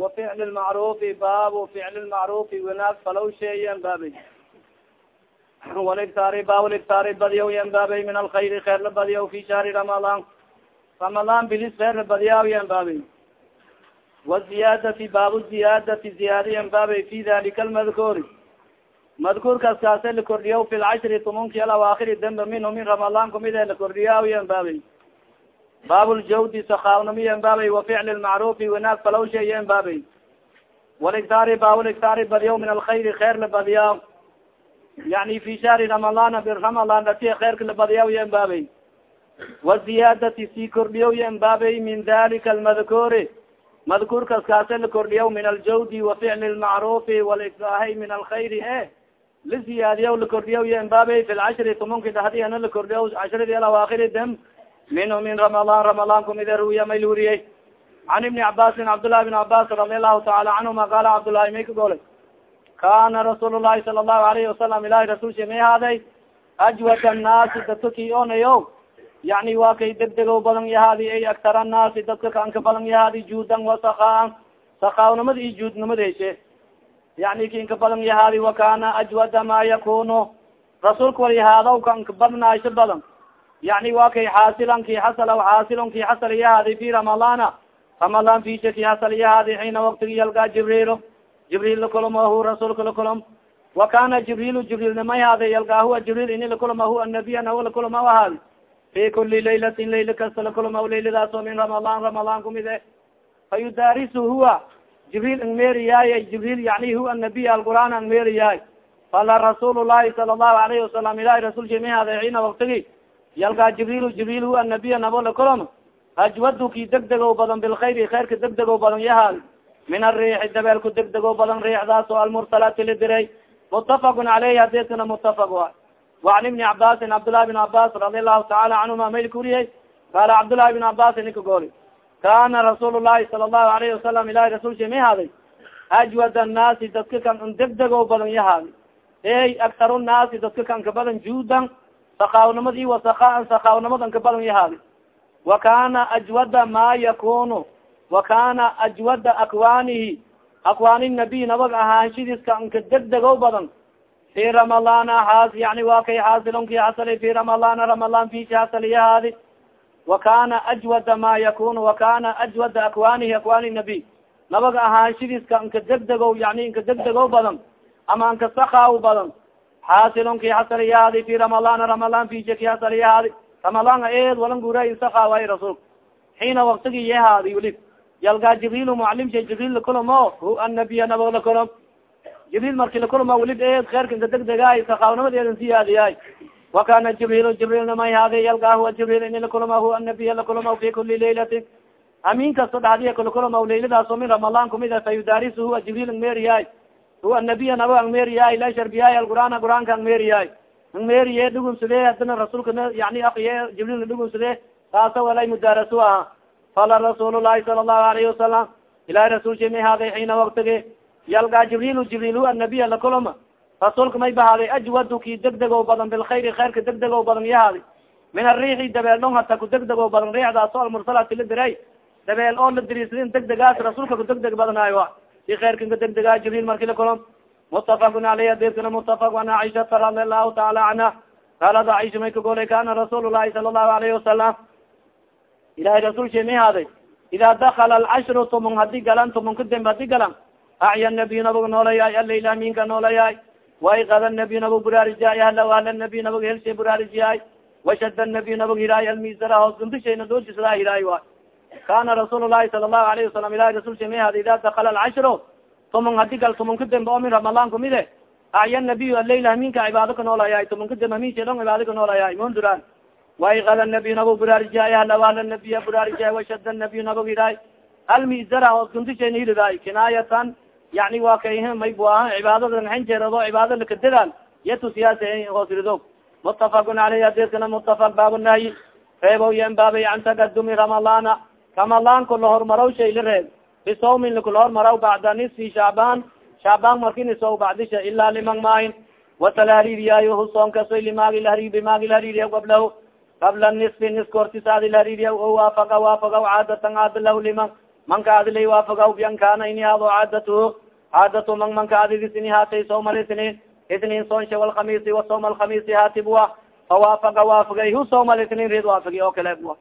wa ficli lmacrufi baabu ficli lmacrufi wanaag falow sheeyan baabay waligtaari baawligtaari badiyaw yan baabay min alkhayri kheer la badiyaw fi shahri ramadaan ramadaan bilis kheer la badiyaw yan baabay waziyadati baabu ziyaadati ziyaada yan baabay fi dalika almadkuuri madkuurkaas kaase la kordhiyaw fi lcashri tumunki alawaakhiri dembe minhu min ramadaan kumid la kordhiyaw yan baabay baab ljawdi sakaawnami yan baabay wa ficli lmacrufi wanaag falawsha yan baabay. Waligtaari baawligtaari badiyaw min alkhayri kheer la badiyaw. Yani fi shahri ramadaan biramadan dati kheerka la badiyaw yan baabay. Waziyaadati sii kordhiyaw yan baabay min dalika almadkuuri madkuurkaas kaase la kordhiyaw min aljawdi wa ficli lmacrufi waligtaahi min alkhayri e la ziyaadiyaw la kordhiyaw yan baabay fi lcashri tumunki dhahdiana la kordhiyaw cashradi alawaakhiri dem minhu min ramadaan ramadaan kumide ruya may luriyey can ibni cabaasin cabdullahi bn cabas radi allahu taala canhuma qaala cabdullahi may ka golay kana rasuul llahi sala allahu alayhi wasalam ilahi rasulsha may haaday ajwad annaasi dadka ki onayo yani waa kay degdegow badan yahaadi ay aktar annaasi dadka kaanka badan yahaadi juudan wasakaan sakaawnimada iyo juudnimada heshe yani kinka badan yahaadi wakana ajwada ma yakunu rasuulka wal yahaadaw kanka badnaasho badan yani wa kay xaasilan ki xasal aw xaasilon ki xasal yahaadi fi ramadana. Ramadaan fisha ki xasal yahaadi xiina waktigi yalgaa jibriil jibriil lakulama hu rasuulka lakulam wa kana jibriil jibriil namay haada yalgaa huwa jibriil ini lakulama hu anabiya nawa lakulama ahaadi fi kuli laylatin layla kasta lakulama layladaas oo min ramadaan ramadaan kumid e fa yudaarisu huwa jibriil ang meeriyaay jibriil yani huwa anabiy alqur'aan ang meeriyaay fala rasuul llahi sala allahu alayhi wasalam ilahi rasulka may xiina waktigi yalgaa jibriil jibriil hu anabiya nabo lakulama ajwadu ki degdego badan bilkhayri khayrka degdego badan yahaad min ariixi dabeelku degdego badan riixdaas oo almursalaati la diray mutafaqun caleyhi hadiskana mutafaq wa. Wacan ibni cabaasin cabdullahi bin cabas radi allahu taala canhuma mayl kuriyey. Qaala cabdullahi bin cabaasin ninka gooli kana rasuul llahi sala allahu alayhi wasalam ilahi rasulsha may haaday ajwad annaasi dadka kan degdego badan yahaadi ey aktar nnaasi dadka kan ka badan juudan sakaawnimadi wasakaan sakaawnimad ka badan yahaadi. Wa kana ajwada ma yakunu wa kana ajwada akwaanihi. Akwaani nabiy nabag ahaanshidiiska anka degdego badan. Fi ramadana xaas yani wa kay xaasilonki xasali fi ramadana ramadaan fishi xasali yahaadi. Wa kana ajwada ma yakunu wa kana ajwada akwaanihi akwaani nabiy nabag ahaanshidiiska anka degdego yani inka degdego badan. Ama anka sakaaw badan xaasilon ki xasali yahaadi fi ramadaan fisha ki xasali yahaadi ramadaan eed walan guray sakaawaay rasuulka xiina waktigi yahaadi weli yalgaa jibriil mucalimsha jibriil lakulamo hu anabiya nabo lakulom jibriil marki lakulama welib eed kheerka inka degdegaay sakaawnamadeedan siyaadiyaay wakana jibriil jibriil namay haade yalgaa huwa jibriil ini lakulama hu anabiya lakulama fi kuli laylatin. Amin kasto dhadiya kalakulama layladaas oo min ramadaan kumid a fa yudaarisu huwa jibriil ang meeriyaay huwa anabiya nabo ang meeriyaay la sharbiyaay alqur'aan qur'aanka ang meeriyaay ang meeriye dhugumsadee hadana rasuulka yani akiye jibriil dhugumsadee taasa walay mudaarasu aha fala rasuul lahi sala allahu alayhi wasalam ilahi rasulsha may haaday xiina waktigi yalgaa jibriil jibriil hu anabiya lakulama rasuulka may bahaaday ajwadu ki degdego badan bilkhayri khayrka degdego badan yahaadi min ariixi dabeel dhon hata ku degdego badan riixdaas o almursalati la diray dabeel oo la diriisadin degdegaas rasuulka ku degdeg badanayo a si khayrka ka degdegaa jibriil marki lakulam mutafaqun aleyh adeskana mutafaq an caiشhata radi allahu taala canha qaalad caiشha may ka golay kana rasuul lahi sala allahu alayhi wasalam ilahay rasulsha may haaday ida dakala alcashru tumon haddii galan tumon kademb haddii galan acya nabiy nabag noolayaay alayla minka noolayaay waikada nabiy nabag buraarijiyaay halaw hala nabiy nabag helshay buraarijiyaay washada nabiy nabag hiraay almisara hoos guntishayna doojisdaa hiraay waay kana rasuul lahi sala allahu alayhi wasalam ilahi rasulsha may haaday ida dakala alcashru tumon haddii gal tumon kadembe oo min ramadaan kumide acya nabiy alayla minka cibaado ka noolayaay tumon kadembe minsha dhon cibaado ka noolayaay monduraan waikada nabiy nabag buraarijiyaay halaw hala nabiya buraarijiyaay washada nabiy nabag hiraay almizara hoos guntishayna hilidaay kinaayatan yani waa kay may bu aha cibaadada hanjeerado siyaasa hoos rido mutafaqun aleyh adeskana mutafaq baabunahyi reebow yan baabay can takadumi ramadana ramadaanku la hormaraw shay la reeb bisawmin lakula hormaraw bacda nisfi shacbaan shacbaan marki nisow bacdisha ilaa liman maahin watala hariiriyaayo hu soonkasoy limaagi lahariir bimaagi lahariiriya gablahu qabla nisfi niska hortisaadi lahariiriya o waafaga waafaga caadatan caada lah liman manka adilay waafaga bian kana ini hado caadatuhu caadatu man manka adigis ini haatay sawma lisniin isniin soonshe walkhamisi wa sawma alkhamisi haatibua fawaafaga waafagay hu sawma lisniin rid waafagi oo kale bua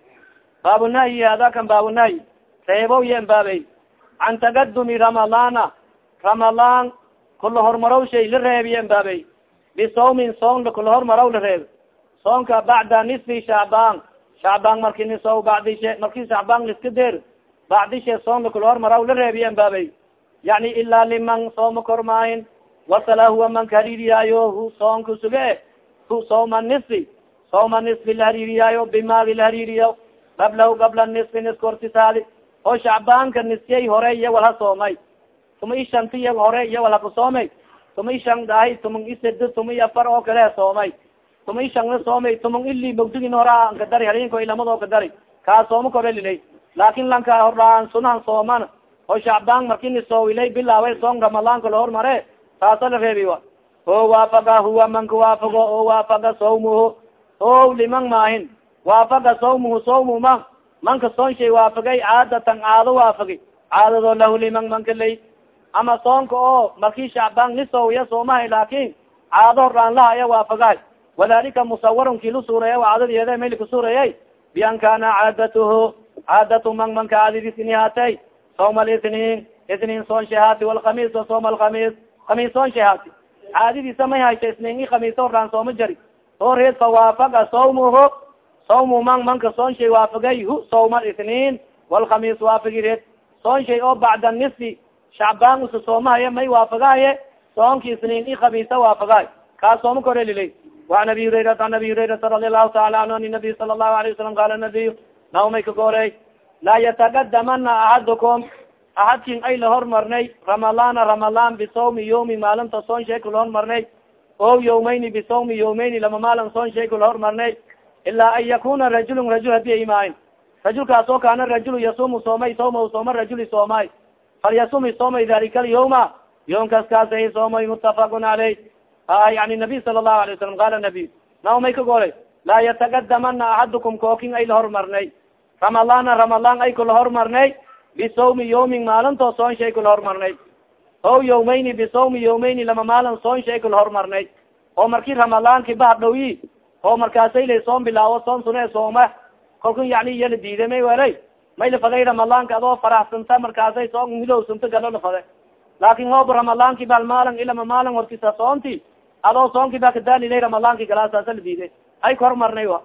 baabunahyi hada kan baabunahyi reebow yen baabey can tagadumi ramadana ramadan kula hormarow shay la reebiyen baabey bisawmin soon kula hormaraw la reeb. Soonka bacda nisfi shacbaan shacbaan marki niso badishe marki shacbaan liska der bacdishe soonka kula hormaraw la reebiyen baabey yani ilaa liman sooma kormaahin wasala huwa man kahariiriyaayo hu soonka suge hu sawma nisfi. Sawma nisfi la hariiriyaayo bimaadi la hariiriya qablahu qabla nisfi niska hortisaadi oo shacbaanka nisyay hore iya walha soomay tuma ishantiya hore iya walha kusoomay tuma ishan dahay tumang ised tuma i afar oo kale soomay tuma ishan la soomay tumang ili mogdigin hora kadari halinko ilamado kadari kaa sooma kore lilay laakin lanka horaan sunahan sooman oo shacbaan marki nisoowilay bilaaway soon ramadaanka la hormare taasa la reebi wa o waafaga huwa manka waafago o waafaga sawmuhu o liman maahin waafaga sawmuhu sawmu man manka soon shay waafagay caadatan caado waafagi caadado lahu liman manka lay. Ama soonka oo marki shacbaan nisowiya soomahay laakin caado horaan lahaya waafagahay wadalika musawarun ki la suureeya caadadiyeeda mayli kusuureeyay bian kana caadatuhu caadatu man manka caadadis ini haatay. Sawma lisniin isniin soon shahaati walkhamis wa sawma alkhamis khamiis soon shahaati caadadiisa may haysa isniin i khamiis horaan sooma jari. Oo reed fa waafaga sawmuhu sawmu man manka soon shay waafagay hu sawma ithniin walkhamiis waafagireed soon shay oo bacda nisfi shacbaan usa soomahaye may waafagaaye soonka isniin i khamiisa waafagaay kaa sooma kore lilay waan abi hurayrat an abi hurayrata radi allahu taala anhu an nabiy sala allahu alayh wasalam qaala nabiy naomay ka koray laa yataqadamana axadukum axadkin ay la hormarnay ramadaana ramadaan bisawmi yawmi maalinta soon shay kula hormarnay o yawmayni bisawmi yawmayni lama maalin soon shay kula hormarnay ilaa an yakuna rajulun rajul haddii ay imaahin rajulkaas oo kaana rajulu yasumu soomay sawma sooma rajuli soomay falyasumi soomay dalika alyawma yoomkas kaasay soomay mutafaqun caleyh a yani nabiy sala allahu alay wasalam qala nabiy naw may ka golay laa yatagadamana axadukum kookin ay la hormarnay ramadana ramadaan ay kula hormarnay bisawmi yawmin maalintoo soon shay kula hormarnay o yawmayni bisawmi yawmayni lama maalin soon shay kula hormarnay oo marki ramadaanki bahadhowi oo markaasay la soon bilaawo soon sune sooma. Kalku yani diiday may welay may lafaday ramadaanka adoo faraxsanta markaasay soon midowsanta galo lafade laakin hoob ramadaanki bal maalin ilama maalin hortisa soonti. Adoo soonki ba kadaalilay ramadaanki galaasaasa la diiday. Ay ka hormarnay wa?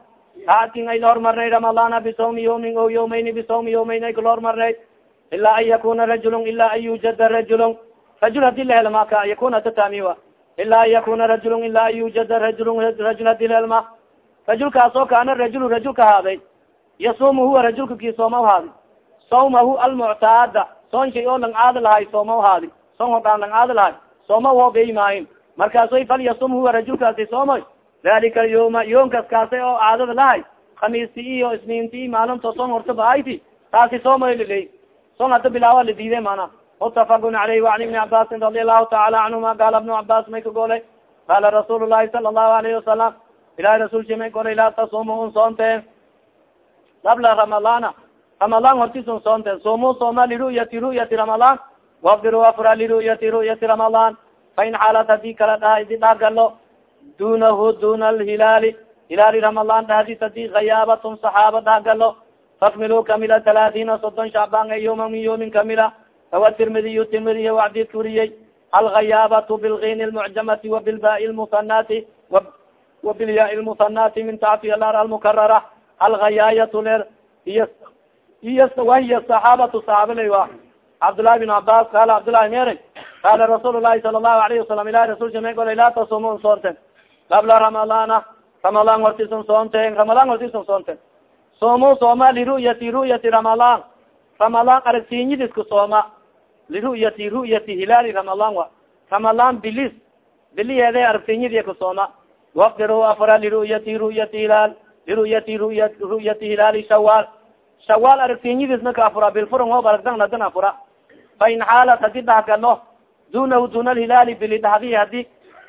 Haadkin ay la hormarnay ramadana bisawmi yawmin o yawmayni bisawmi yawmayn ay kala hormarnay. Ilaa an yakuna rajulun ilaa an yujada rajulun. Rajul haddii la helma ka yakuna tatamiwa ilaa an yakuna rajulun ilaa an yujada rajul haddii la helma rajulkaas oo kaana rajulu rajulka haaday yasumu huwa rajulka ki sooma haadi sawmahu almuctaada soon shay oo lang aada lahay sooma haadi soon hodhaan lang aada lahay sooma hoobey maahin markaasoy fal yasum huwa rajulkaasi soomoy dalika yoma yoomkas kaasay oo caadada lahay khamiisti iyo isniinti maalinto soon horta baayti taasi soomoy liley soon hada bilaawa la diiday mana mutafaqun caleyh waan ibni cabaasin radi allahu taala canhuma qaala ibnu cabaas may ka golay qaala rasuul llahi sala allahu alayhi wasalam ilahi rasulki may golay laa tasumu un soonteen qabla ramadana ramadaan hortisun soonteen sumu sooma liru'yati ru'yati ramadaan wafdiru afra liru'yati ru'yati ramadaan fain xaalat haddii kala dhaha di dhagalo dunahu duna alhilaali hilaali ramadaan dhahdiis haddii khayaabatun saxaaba dhagalo fakmilu kamila talaatiina soddon shacbaan e yoma min yoomin kamila awa tirmidiy tirmidiy adidka uriyey algayaabatu bilin lmucjamati wabilba lmusanati wabilya lmusanati min tati alar almukarara algayaayatu ler wahiy saxaabatu saxaabaley wa cabdulahi bin cabas qala cabdulahi meri qala rasuul lahi sala lahu alayhi wasalam ilahi rasulka may golay laa tasumun soonten qabla ramadana ramadan hortisun soonten ramadan hortisun soonten somo sooma liruyati ruyati ramadan ramadan aragtinyidisku sooma liru'yati ru'yati hilaali ramadaan wa ramadaan bilis biliyeede aragtinyidi ku sooma wafdiro afra liru'yati ru'yati hilaal liru'yati ruya ru'yati hilaali shawaal shawaal aragtinyidisna ka afura bilfuran hoob aragdan hadan afura fain xaalat hadi dhahgalo dunahu duna alhilaali bili dhahdi hadi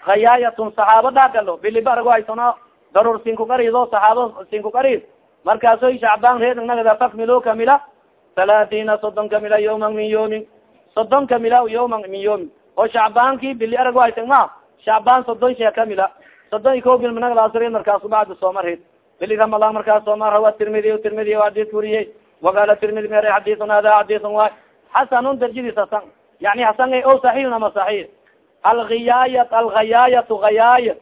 hayaayatun saxaaba dhahgalo biliba argo haysano darur sinkukarido saxaabo sinkukarid markaasoy shacbaan reednagada fakmilo kamila talaatiina soddon kamila yawman min soddon kamila yawman min yoomin oo shacbaanki bili arag waytag ma shacbaan soddon shee kamila soddon iko bilmanaglaasri markaas bacda soomarid bili ramadan markaas sooma rawa tirmidi tirmidi adis wuriye waqala tirmidi mere xadisun hada xadisun waay. Xasanun darjadiis hasan yani hasan o saxiixun ama saxiix. Alhiyaayat alhayaayatu hayaaya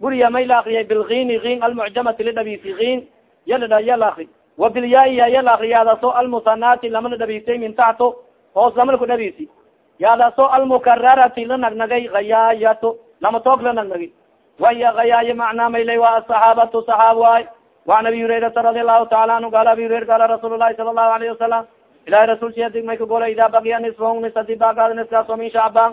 guriya may la akriyay bilgini in almucjamati lidhabisi in yala yala akri wa bilyaaiya yala akri yaadaso almusanati lama la dhabisay min taxto hoos lama laku dhabisi yaadaso almukararati la nagnagay hayaayato lama toog la nagnagi waya hayaaya macnaa maylay wa asaxaabatu saxaab waay. Waan abi hurairata radi allahu taala anhu qaala abi hurayra qaala rasuul lahi sala allahu alayhi wasalam ilahi rasulsi adig may kagola ida bagiya nisfahum nis adi baagaado niskaaso min shacbaan.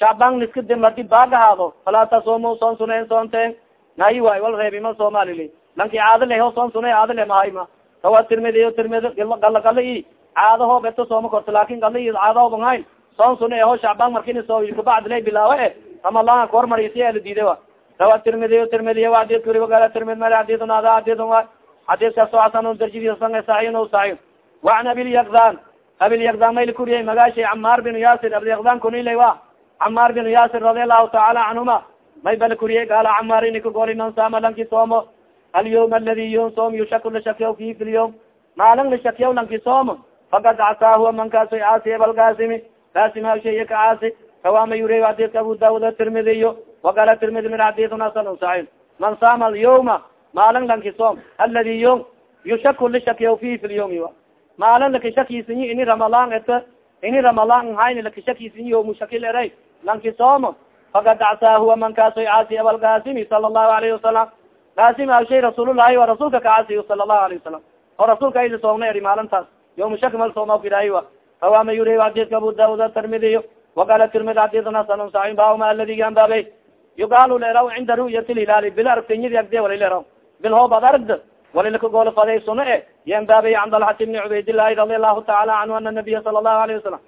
Shacbaan niska dim hadi baagahaado falaa tasumu soon sunen soonteen nayi waay wal reebima somalili lanki caado leh o soon sune caado le mahayma tawa tirmidi tirmidi gala gala i caado hoob eto sooma korto laakin gala i caado hooban hayn soon sune ho shacbaan markini soo kabacdi lay bilaawe. E ramadaan ka hormarisi ala diide wa. Rawa tirmidiy tirmidiy adis uri wagala tirmid mal xadisun hada xadisun wa xadiska so xasan darjidi san saxiin saxiix waan abilyakdan abilyakdan mayli kuriyay magaashay camaar bin yasir abilyakdan kunilay wa. Camaar bin yasir radi allahu taala canhuma. May bala kuriyay gaala camaar ini kagoli man saama lanki soomo. Alyawm aladi yom soom yushaku lashakiyaw fi fi lyawm maalin lashakiyaw lanki soomo fakad casaahu man kaaso caasi abalkaasimi kaasima shaya ka caasi kawama yurey xadiska abu daud atirmidiyo wakala tirmidi min xadisun asan saxiix man saama alyawma maalin lanki soom aladi yom yushaku lishakya fihi fi lyawmi a maalin laki shakiisinyi ini ramadan ete ini ramadan hayni laki shakiisinyi yowmushakil eray lanki soomo fakad casaahu man kaaso caasi abalkaasimi sala allahu alayhi wasalam kaasim ashay rasuululahi wa rasuulka ka caasiyo sala allahu alayh wasalam oo rasuulka aydi soomna eri maalintaas yom shakmal somafiraa awama yur adidka abu daud atirmidiy wakala tirmid adidn hasan sain baama aladigan baabey yugaal leraw cinda ru'yati lhilaal bil aragtiyadi agde wala leraw bil hoob ad aragd walilakagool faday suno e yan baabey an dalhati bni cubaydillaahi radi allahu taala canhu ana nabiya sala allahu alayhi wasalam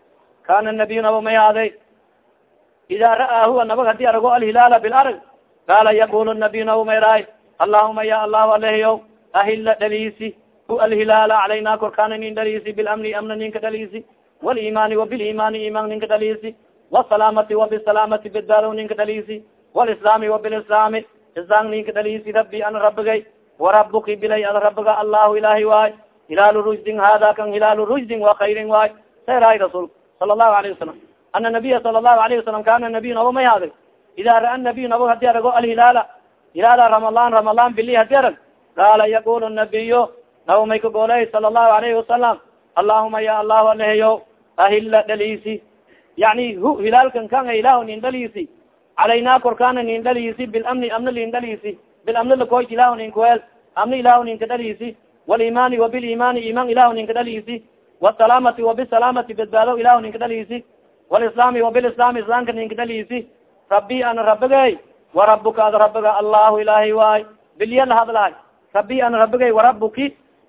kana nabiy naba may aday ida ra'aahu nabag haddii arago alhilaala bil arag qaala yakul nabiy naba mayraay allahuma ya allahu alehiyo ahila dhaliisi hu alhilaala calayna korkaana nin dhaliisi bilamni amna ninka dhaliisi waliimani wabiliimani iman ninka dhaliisi wasalaamati wabisalaamati bedbaado ninka dhaliisi walislaami wabilislaami islaan ninka dhaliisi rabi an rabigay warabuki bilay ad rabiga allahu ilahi waay hilaalu rusdin hada kan hilaalu rusdin wa khayrin waay sayraay rasul sala allahu alayhi wasalam ana nabiya sala allahu alayhi wasalam kana nabiy nabo may haday ida ra'a nabiy nabo haddii arago alhilaala hilaala ramadan ramadan bili haddii arag qaala yaqul nabiyo nabo may kagooley sala allahu alayhi wasalam allahuma ya allahu aleheyo ahila dhaliisi yani hu hilaalkan kan ilah nin dhaliisi calayna korkaana nin dhaliisi bilamni amna lin dhaliisi bilamni lakoy ilah nin kuel amni ilah ninka dhaliisi walimani wabilimani iman ilah ninka dhaliisi wasalaamati wabisalaamati bedbaado ilah ninka dhaliisi walislaami wabilislaami islaamka ninka dhaliisi rabi ana rabigay warabuka ad rabiga allahu ilahi waay bilya lahadlahay rabi ana rabigay warabuki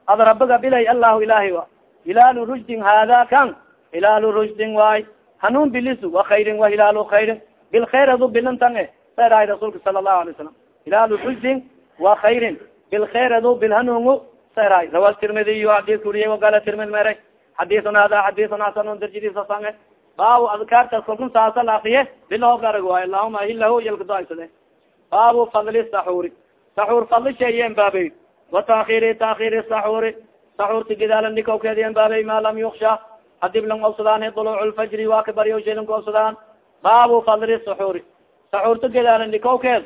ad rabiga bilay allahu ilahi wa. Hilaalu rushdin hada kan hilaalu rushdin waay hanuun bilisu wa khayrin wa hilaalu khayrin bilkhayr adu bilintan e sayrahay rasuulka sala allahu alay salam hilaalu rushdin wa khayrin bilkhayr adu bilhanuungu sayrahay rawa tirmidiy xadiska uriye wagala tirmid meray xadisun hada xadisun hasanun darjadiisa sange baabu adkaartas kalkun saasa la akriye bilahoob waay allahuma ahilahu yalkadaasade baabu fadli saxuuri saxuur fadli sheeyen baabey wa taakiri saxuuri saxuurta gidaalan dhikawkeediyen baabey ma lam yuksha hadib lang obsadaan duluc lfajri waa ka baryo shaylan ka obsadaan baabu fadli saxuuri saxuurta gidaalan dhikawkeed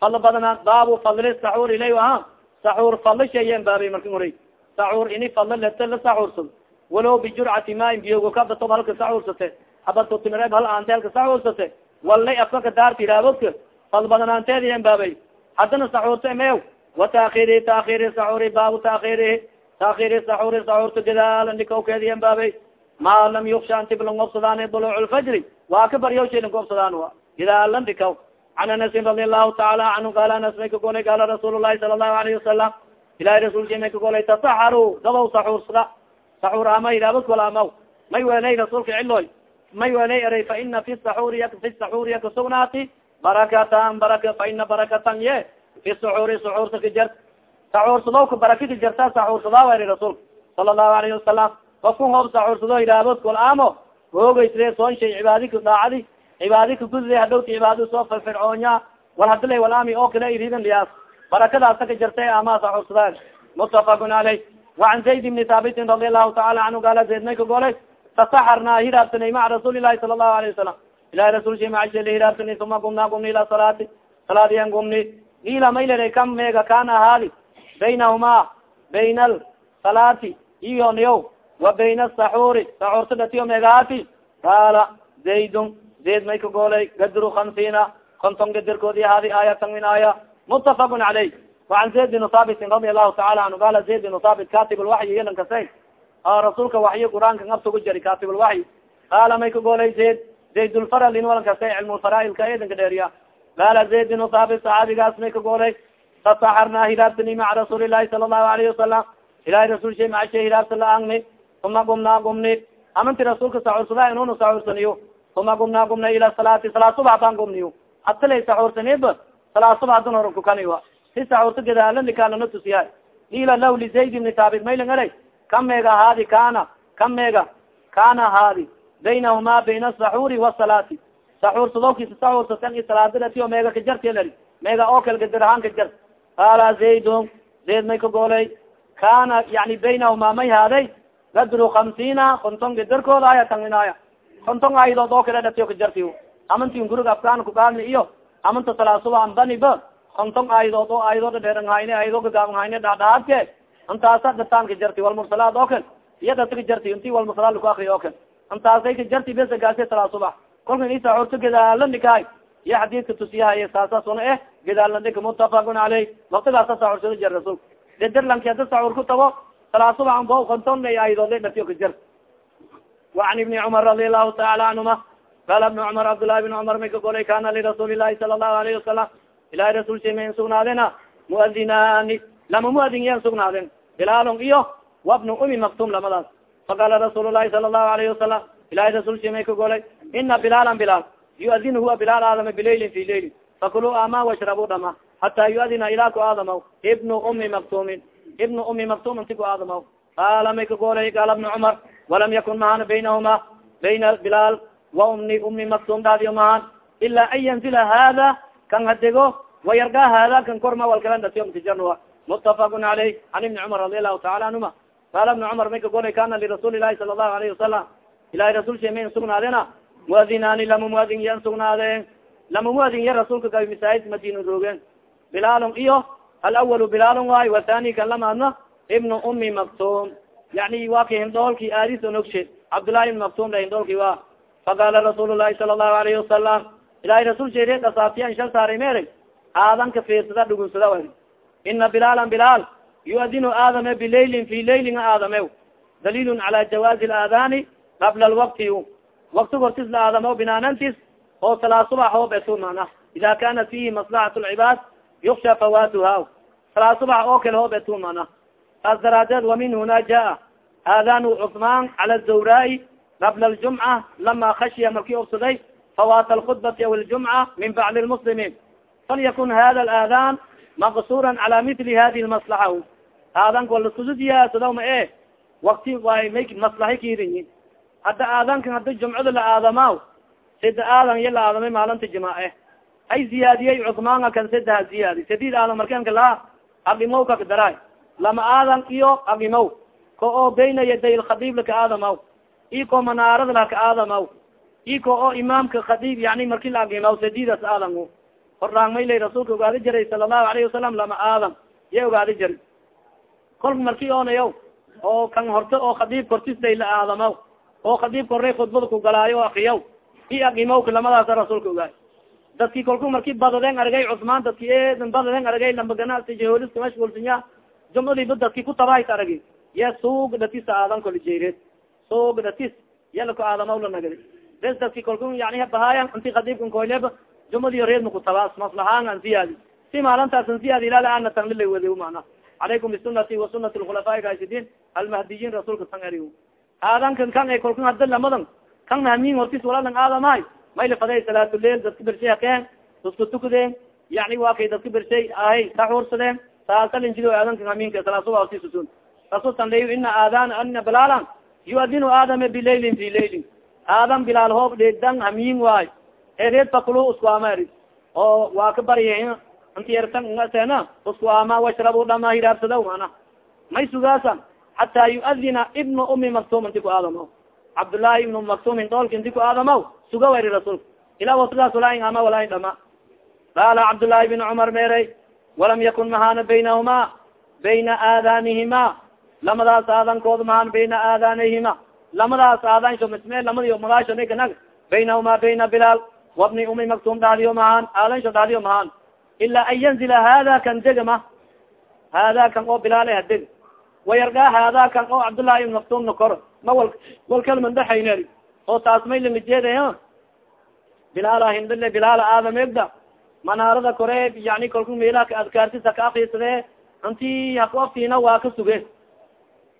fadli badnaa baabu fadli saxuur ilay aha saxuur fadli sheeyen baabey marka uri saxuur ini fadli lete la saxuursado walow bijurcati maain biyogo kabatob halka saxuursate habatotimareeb hal aanteelka saxuursate wallay afkaka daarti raabodka fal badanaanteediyen baabay haddana saxuurta mew taakiri taakiri saxuuri baabu taakirihi taakiri saxuuri saxuurta gadaala nikawkeediyen baabay maa lam yuksha antib lang obsadaan duluc lfajri waa ka baryo shay lang obsadaan wa gidaalan dhikaw can anasin radi allahu taala canhu qaala anas may ka golay qaala rasuul lahi sala allahu alayhi wasalam ilahi rasulki may ka golay tasaxaru dabaw saxuursada saxuur ama ilaabad wal amaw may welay rasuulka ciloy may welay eray fa ina fi saxuuri fi saxuuriya kasugnaati barakatan baraka fa ina barakatan ye fi suxuuri suxuurta ka jart saxuursadowka baraka ka jarta saxuursadaa wari rasuulka sala allahu alayhi wasalam ofku hoob saxuursado idhaahdood kol aamo hoogeysre soon shay cibaadi ka daacadi cibaadi ka gudde hadhowti cibaado soo firfircoonya wal hadilay walaami oo kale iridan liyaas. Barakadaasa ka jartay ama saxuursadaan mutafakun caleyh wacan zayd bni thaabitin radi allahu taala canhu gaala zayd may ka golay tasaxarnaa hiraabsanay maca rasuuli lahi sala allahu alayhi wasalam ilahi rasulsha macashela hiraabsanay uma gumnaa gumni ila salaati salaadiyan gumni ila mayle kam meega kan ahaadi baynahuma bayn alsalaati iyo niyo wa bayn asaxuuri saxuurtadatiyo meegahaati qaala zaydun zayd may ka goolay gadru kamsiina konton gaderkoodi ahaadi aayatan min aaya mutafaqun caleyh waan zayd binu haabitin radi allahu taala anhu qala zayd binu haabit katibulwaxyi yelan kase oo rasuulka waxyo qur'aanka ngabtugu jari katibulwaxyi qaala may ka goolay zayd zaydulfaralin walan cilmulfaraailka eedanka dheeriya qala zayd bin saabit saxaabigaas may kagooray tasaxarnaa hilaabsani maca rasuuli ilahi sala allahu alayhi wasalam ilahi rasul shay macashe hilaabsan laangni uma gumnaa gumni amanti rasuulka saxuursada inuna saxuursaniyo uma gumnaa gumna ila salaati salaad subax baan gumniyo hatalay saxuursaniba salaad subax dan oran kukaniwa si saxuurta gadaalanikanana tusiya ila law lizayd ibni saabit maylan elay ka meega haadi kana ka meega kana haadi baynahuma bayna asaxuuri wasalaati saxuur sadowkiisa saxuursatan i salaadadati o meega kajartelari meega oo kal gadarahaan ka jar. Qaala zaydun zayd may ka goolay. Kana yani baynahuma may haaday gadru kamsiina konton gadarkooda aya tanginaya konton aydood oo kale dhatiyo kajarti amanti guriga afkaan kugaadni iyo amanta salaasuba ambaniba konton aydood oo aydood dheeranhayne aydo gagaabanhayne dhadhaadke intaasa dhataan ka jarti walmursalaad oo kale iya dhata ka jarti inti walmursalaad laku akriya oo kale intaasay ka jarti besa gaase salaasuba kolka isa horto gadaallo dhikaay iya xadiidka tusiyahay saasasuna eh gadaallo dhika mutafakun caleyh waktigaasasa horsada jar rasulka dedirlanki hada sacuur ku tago salaasubacan bo kontonla aydoodla dhatiyo ka jar wacan ibni cumar radia allahu taala canhuma qala ibni cumar cabdullahi bn cumar may ka golay kana lirasuuli lahi sala allahu alayhi wasalam ilahay rasuul sa mayn sugnaadena muadinaani lama muadin yan sugnaaden bilaalon iyo wabnu umi maktuum lamadaas. Faqala rasuul lahi sala allahu alayhi wasalam ilahi rasuul sa may ka golay ina bilaalan bilaal yuadin huwa bilaal aadama bilaylin fi laylin fakuluu ama washrabu dhama hataa yuadina ilaa ku aadamaw ibnu umi maktumin ibnu umi maktum inti ku aadamaw qaala may ka golay qaala bna cumar walam yakun mahan baynahuma bayna bilaal wa umni umi maktum dhaadiyo mahan ila an yanzila hada kan hadego wayarga hada kan korma walkala datiomtijarnua mutafaqun caleyh an ibni cumar radi allahu taala anhuma qaala bna cumar may ka golay kana lirasuuli lahi sala allahu alayhi wasalam ilahi rasul she mayn sugnaadena muadinaani lama muadin yan sugnaadeen lama muadin ya rasuulka ka masaajid madina roogeen bilaalon iyo alawalu bilaalon waayo wathani kan lamaadna ibnu umi maktum yani wa ka hindhoolki aadis onogshe cabdullahi ibn maktum la hindhoolki wa faqala rasuul lahi sala allahu alayhi wasalam ilahi rasul sheere dhasaatiyan shal saaray meere aadan ka fiirsada dhugunsada wa ina bilaalan bilaal yuadinu aadame bilaylin fi laylin aadame dalilun cala jawaazi laadani qabla alwakti wakti hortis la aadamo binaanantis oo salaa subax oo betu mana ida kana fihi maslaxat lcibaad yuksha fawatuha salaa subax oo kale oo betu mana saas daraadeed wamin huna jaa aadanu cusmaan cala zawraai qabla aljumca lama khashiya markii obsaday fawat alkhudbati aw ljumca min bacdi lmuslimiin falyakun hada alaadan maqsura cala mili hadihi lmaslaxa aadanka walaskusudiyaasadaw ma e wakti way may maslaxa kiirinyi hadda aadankan hadda jumcada la aadamaw sida aadan iya la aadamay maalinta jimaace. Ay ziyaadiyey cusmaanka kan sidaha ziyaadi. Sadid aadan markanka laa agimow kaka daray lama aadan iyo agimow ko oo bayna yaday lkhadiib laka aadamaw i ko manaarada laka aadamaw i ko oo imaamka khadiib yani marki la agimaw sadidas aadan hordhaang may lay rasuulka ogaadi jiray sala allahu alayhi wasalam lama aadan iya ogaadi jira kolka marki onayo oo kan horta oo khadiib kortisday la aadamaw oo khadiibka horey khudbada ku galaayo akiyaw i agimawka lamadaasa rasuulka ogaay dadki kolku marki badadeen argay cusmaan dadki eedan badadeen argay lamba ganacsi jahooliska mashgulsanya jumcadiiba dadki ku tabahayt aragi ya suug dhatis aadan koli jeereed. Suug dhatis yalako aadamaw la nagadi bes dadki kolku yani bahaayan inti khadiibkan koyleba jumcadii reed maku tabaas maslahaan an siyaadi. Si maalintaas an siyaadi ilaa ana tanlila wadi mana calaykum bisunati wa sunati lkhulafaa raashidiin almahdiyiin rasuulka tan eri aadankan kan ay kolkan hada lamadan kan hamin hortis walalan aadamahay mayla faday salaatuleil dadka bershakeen dadka tukadeen yani waa kay dadka bershay ahay kaxuursadeen saasalinjido aadanka aminka salaasuasusun rasuulsan ley ina aadan ina bilaalan yuadinu aadame bilaylin fi laylin aadan bilaal hoob dheegdan hamiin waay. Ereed fakulu isku ama eri oo waa ka barya inti ertan ngasena isku ama washrabu dhama hiraabsada mana may sugaasa hataa yuadina ibnu umi maktum inti ku aadamo cabdullaahi ibnu maktumin dhoolka inti ku aadamo suga weri rasuulka ilaa wasigaas walaain ama walaain dhama qaala cabdullaahi bin cumar meerey walam yakun mahana baynahuma bayna aadanihima lamadaas aadankood mahan bayna aadanihima lamadaas aadansho misme lamadi magaasho niganag baynahuma bayna bilaal wabni umi maktum dhadiyo mahan aadansho dhadiyo mahan ilaa an yanzila hada kan degama hada kan oo bilaal hadeg wayargaa hada kan oo cabdullahi ibn maktumna kor ma wal wal kalman dhaxayner oo taas may lamijeeda bilaala hindile bilaala aadamegda manaarada kore yani kalku meelaka adkaartisa ka akrisade inti hakuaftiina waa ka suge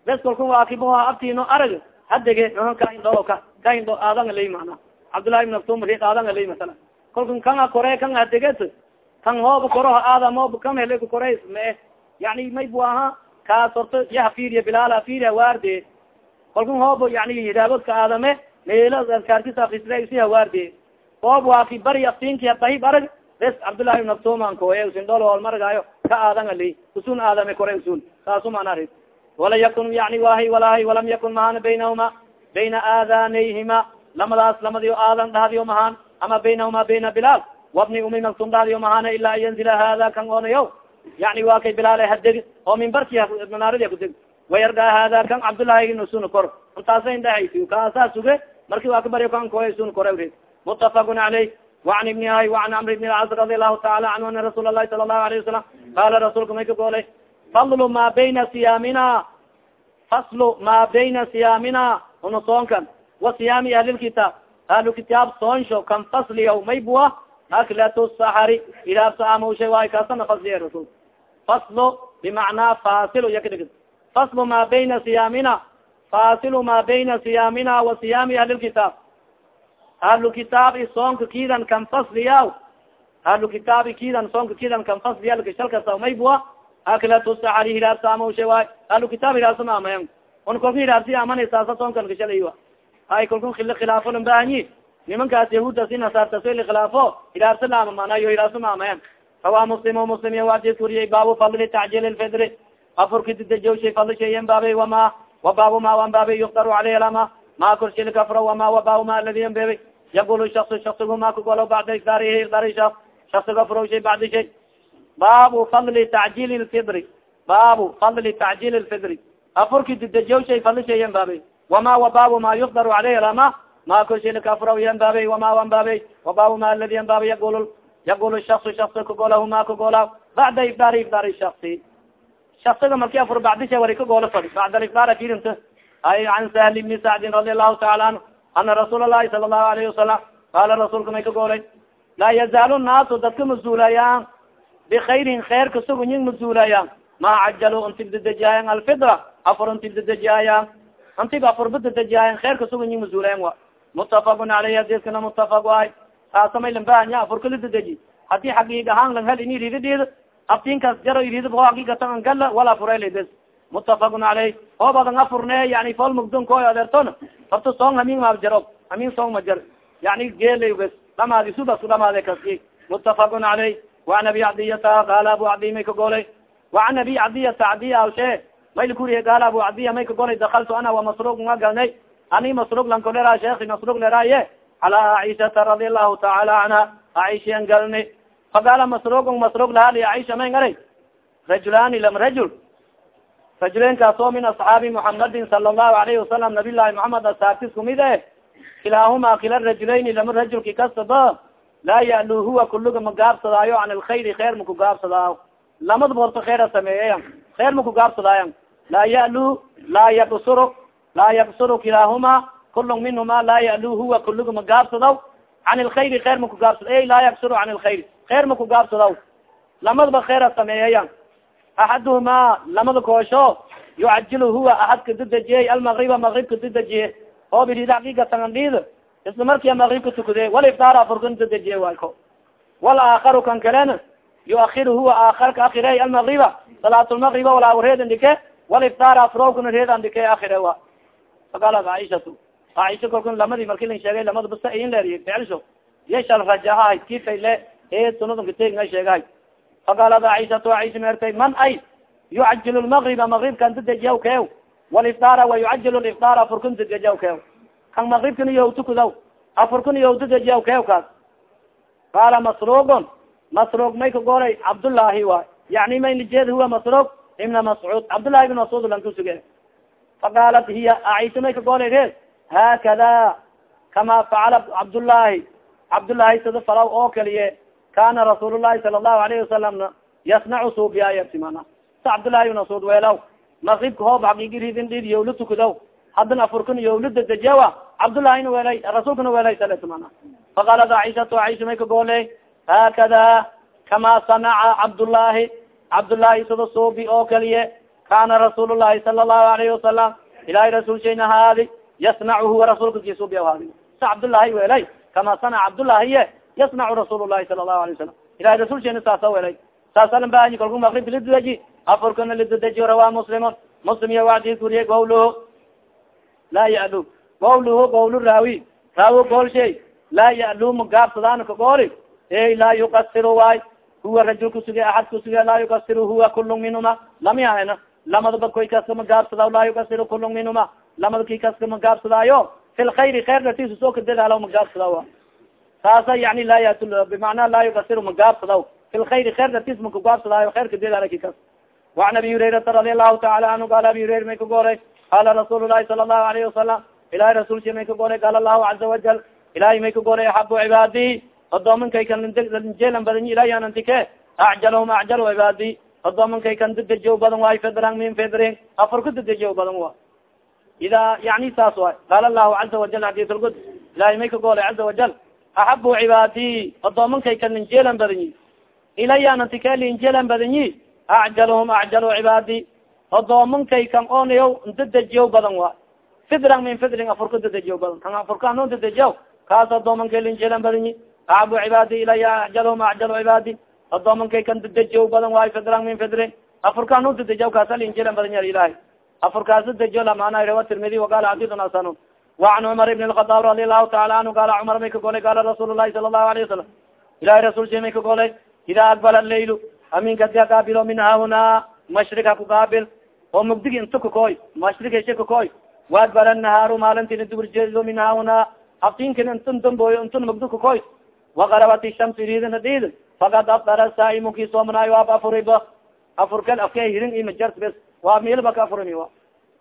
bes kalku waakibo aftino arag hadege kaindho ka kaindho aadan alay mana cabdullahi ibn maktum ri aadan alay masala kalku kanga kore kan hadeget kan hooba koroha aadam hoob kan hele kore mae yani may bu aha kaas horta yaha firiya bilaala firiya waarde. Kalku hoob yani hidaabodka aadame meelo adkaartisa akrisade si hawaarde oob waa ki bari aftinki dahib arag bes cabdullahi ibn maktuman koye usin dhol hool margaayo ka aadan usun aadame kore usun saasu mana ri wala yakun yani wahi walahi walam yakun mahana baynahuma bayna aadanayhima lamadaas lamadiyo aadan dhahdiyo mahaan ama baynahuma bayna bilaal. Wabni umi maktum dhahdiyo mahaana ilaa an yanzila hada kan oonayo yani waa kay bilaal hadeg oo mimbarki manaaradi kudeg wayardaa hada kan cabdllahi nsuna kor intaasa indhehayt kaasaa suge marki waa ka baryo kan koy sun kore wre mutafaqun aleyh waan ibnihay waan amr ibn as radi allahu taala anhu ana rasuul lahi sala allahu alayh wasalam qaala rasuulka may ka goolay fadlu ma bayna siyaamina faslu ma bayna siyaamina una soonkan wa siyaami ahlilkitaab ahlu kitaab soonsho kan fasliya may bua aklato sahari ilaabsa amasha waay kaasana fasliya rasulka faslo bimacnaa fasil yakd faslu ma bayna siyaamina fasilu ma bayna siyaamina wa siyaami ahlilkitaab ahlukitaabi soonka kidan kan fasliya ahlukitaabi kidan soonka kidan kan fasliya salkasa maybua aklatu sacari hilaabsaamshe waay ahlukitaab hilaabsama amayan un kolka hilaabsi amanaysaasa soonkan kashalaya hay kalkun kili khilaafo lambahanyi nimankaas yahuudas nasaartas likilaafo hilaabsa laama manayo hilaabsama amayan rawa muslim muslim ya wadis wariyay baabu fadli tacjil lfidri afurka didajowshay fadli shayan baabay wama wa baabu ma wan baabay yuftaru caleyh lama ma korshilkafro wama wabaa ma aladian bebe yaqul shaks shaksigu ma kagolo bacda iftaarihi iftaari shak shaksiga furowshay bacdi shay baabu fadli tacjil lfidri baabu fadli tacjil lfidri afurki didajowshay fadli shayan baabay wama wabaabu ma yufdaru caleyhi lama ma korshilkafro yan baabay wama wan baabay wabaabu ma aladi yan baabay yaqul yaqul shaksu shaksa kagolahu ma kagola bacda iftaari iftaari shaksi shaksiga marki afur bacdi shay wari kagolo fadi bacda iftaar firinta ay an sahl bni sacdin radi allahu taala anhu ana rasuul alahi sala allahu alayhi wasalam qaala rasuulka may ka goolay laa yazaalu naasu dadka mazuulayaan bikayrin khair kasugu yin mazuulayaan ma cajalu intib dadejiyaayan alfidra afur intib dadejiyaayan intib afurba dadejiyaayan khair kasugu yin mazuulayan wa mutafaqun aleyh hadiskana mutafaq waay taasa may lambahanya afurka la dadeji. Hadii xaqiig ahaan lang hel ini rididid aftinkaas jaro iridib ho xaqiigatan angala wala furelbes mutafaqun caleyh oo badan afurne yani fool mugdon koy adeerton horta song hamin maab jaro. Hamin song ma jar. Yani geelay bes. Dhamaadi subas dhamaade kasi mutafaqun caleyh waan abi cadiyata qaala abu cadiy may ka golay waan abi cadiyata cadiya awshe. Mayl kuriye qaala abu cadiya may ka golay dakaltu ana wa masruq nga galnay. Ani masruq lanko lera sheekhi masruq leraaye cala aishata radi allahu taala canha aishian galni faqaala masruqun masruq lahali aisha may ngaray rajulani lam rajul rajulenkaas oo min asxaabi muhamadin sala allahu alayhi wasalam nabiy llahi muhamed asaabtis kumid e kilaahuma kila rajulayni lama rajulki kastaba laa yalu huwa kuluga magaabsadaayo can alkhayri kheer makugaabsadaayo lamadaba horta kheyra sameeyeya kheer makugaabsadaayan laa yalu laa yaksuru laa yaksuru kilaahuma kulung minhuma laa yalu huwa kuluga magaabsadaw can alkhayri kheer makugaabsada ey laa yaksuru can alkhayr kheer makugaabsadaw lamadaba kheyra sameeyeya axaduhuma lamada koosho yucajil huwa ahadka dadejiyey almagriba magribka dadejiye oo birida aqiigatangandhid isla markia magribka tukade wal iftaar afurkan dadejiye waay ko. Wal aakaru kan kalena yuakir huwa aakharka akire almagriba salaat lmagriba walaa reedan dhike waliftaar afrookuna reedan dhike akire wa faqaalat caaishatu caaisha kalkun lamadi marki lan sheegay lamada basa in leeriy ficilsho yeshal rajahahay kifayle ee sunadunka tegna sheegahay faqaalat caaishatu caaisha meertay man ay? Yucajil lmagriba magribkan dadejiyaw keew? Waliftaara wa yucajil liftaara afurkun dadejiyaw keew? Kan magribkana yow tukudaw afurkuna yow dadejiyaw keew kaas. Qaala masruugun masruug may ka goolay cabdullaahi waay yani may nijeed huwa masruug ibna mascuud. Cabdullahi ibn mascuud lan faqaalat hiya aisha may ka reer haakada kama facala cabdullaahi cabdullaahi sida falaw oo kaliye kana rasuul llahi sala allahu alayhi wasalamna yasnacu suubiyaayarti mana sa cabdullahi ibn mascuud weelaw magribka hoob xaqiigi ridin dhid yowla tukudaw haddana afurkana yowla dedejewa cabdullahina weelay rasuulkana weelay salet mana faqaalat aishatu aisha may ka gooley haakada kama sanaca cabdullaahi cabdullaahi sida suubi oo kaliye kana rasuul llahi sala allahu alayhi wasalam ilahay rasuulshayna haadi yasnacu huwa rasuulka ki suubi haadi sa cabdullaahi weelay kama sanaca cabdullaahiye yasnacu rasuul llahi sala allahu alayh wasalam ilahay rasuulshayna saasa weelay saasalan bahanyi kalku magrib lidadeji afurkana lidadeji rawa muslimun muslim iyo wacdii kuriyey gawluhu laa ya'lu gawluhu gawlu raawi raawi goolshay laa ya'lu magaabsadaan ka gooli ey laa yuqasir waay huwa rajul kusuge aad kusuge laa yuqasir huwa kul minhuma lami ahna lamadaba koy kaska magaabsada laa yuqasir kul minhuma lamada ki kaska magaabsadaayo? Fi lkhayri khair dartiisa soo ka dadaalo magaabsada a saasa yani laa yat bimacnaa laa yuqasir magaabsada fi lkhayri khair dartiis makagaabsadaayo khair ka dadaala ki kas وan abi hurairata radi allahu taala anhu qaala abi hurayra may ka goolay qaala rasuul lahi sala allahu alayhi wasalam ilahi rasulsi may ka goolay qaala allahu caza wajal ilahay may ka goolay axabu cibaadi odoomankay kan jeelan badanyi ilayanantike acjalhum acjal cibaadi odoomankay kan dadejiyo badan waay fedran min fedrin afar ku dadejiyo badan wa ida yani saas waay qaala lahu caza wajal haditulgud ilahay may ka goolay caza wajal axabu cibaadi odoomankay kan linjeelan badanyi ilayanantike linjeelan badanyi acjalhum acjalu cibaadi odoomankay kan onayo dadejiyo badan wa fidran min fidrin afur ku dadejiyo badan kan afurka ano dadejiyo kaas odoomankay linjeelan badanyi acabu cibaadi ilaya acjalhum acjalu cibaadi odoomankay kan dadejiyo badan waayo fidran min fidrin afurka ano dadejiyo kaasa linjeelan badan ya ilahay afurkaas dadejiyo lamana rawa tirmidi waqala xadisun hasanun وan cumar ibn الخطاab radi allahu taala anhu qala cumar may ka golay qala rasuul الlahi sala الlahu alayه wasalam ilahi rasulsi may ka golay ida aqbala leyl aminka di akaabilo min hahuna mashrik ha kugaabil oo mugdigi inta kakoy mashrik heshe kakoy waadbara nahaaru maalintina duburjeedo min hahuna aftinkin intun damboyo intun mugdi kakoy وagarabat shams ridina did fakad afdara saa'imu ki soomanaayo ab afuriba afurkan afkay hirin imajars bes waa milba ka afurimi a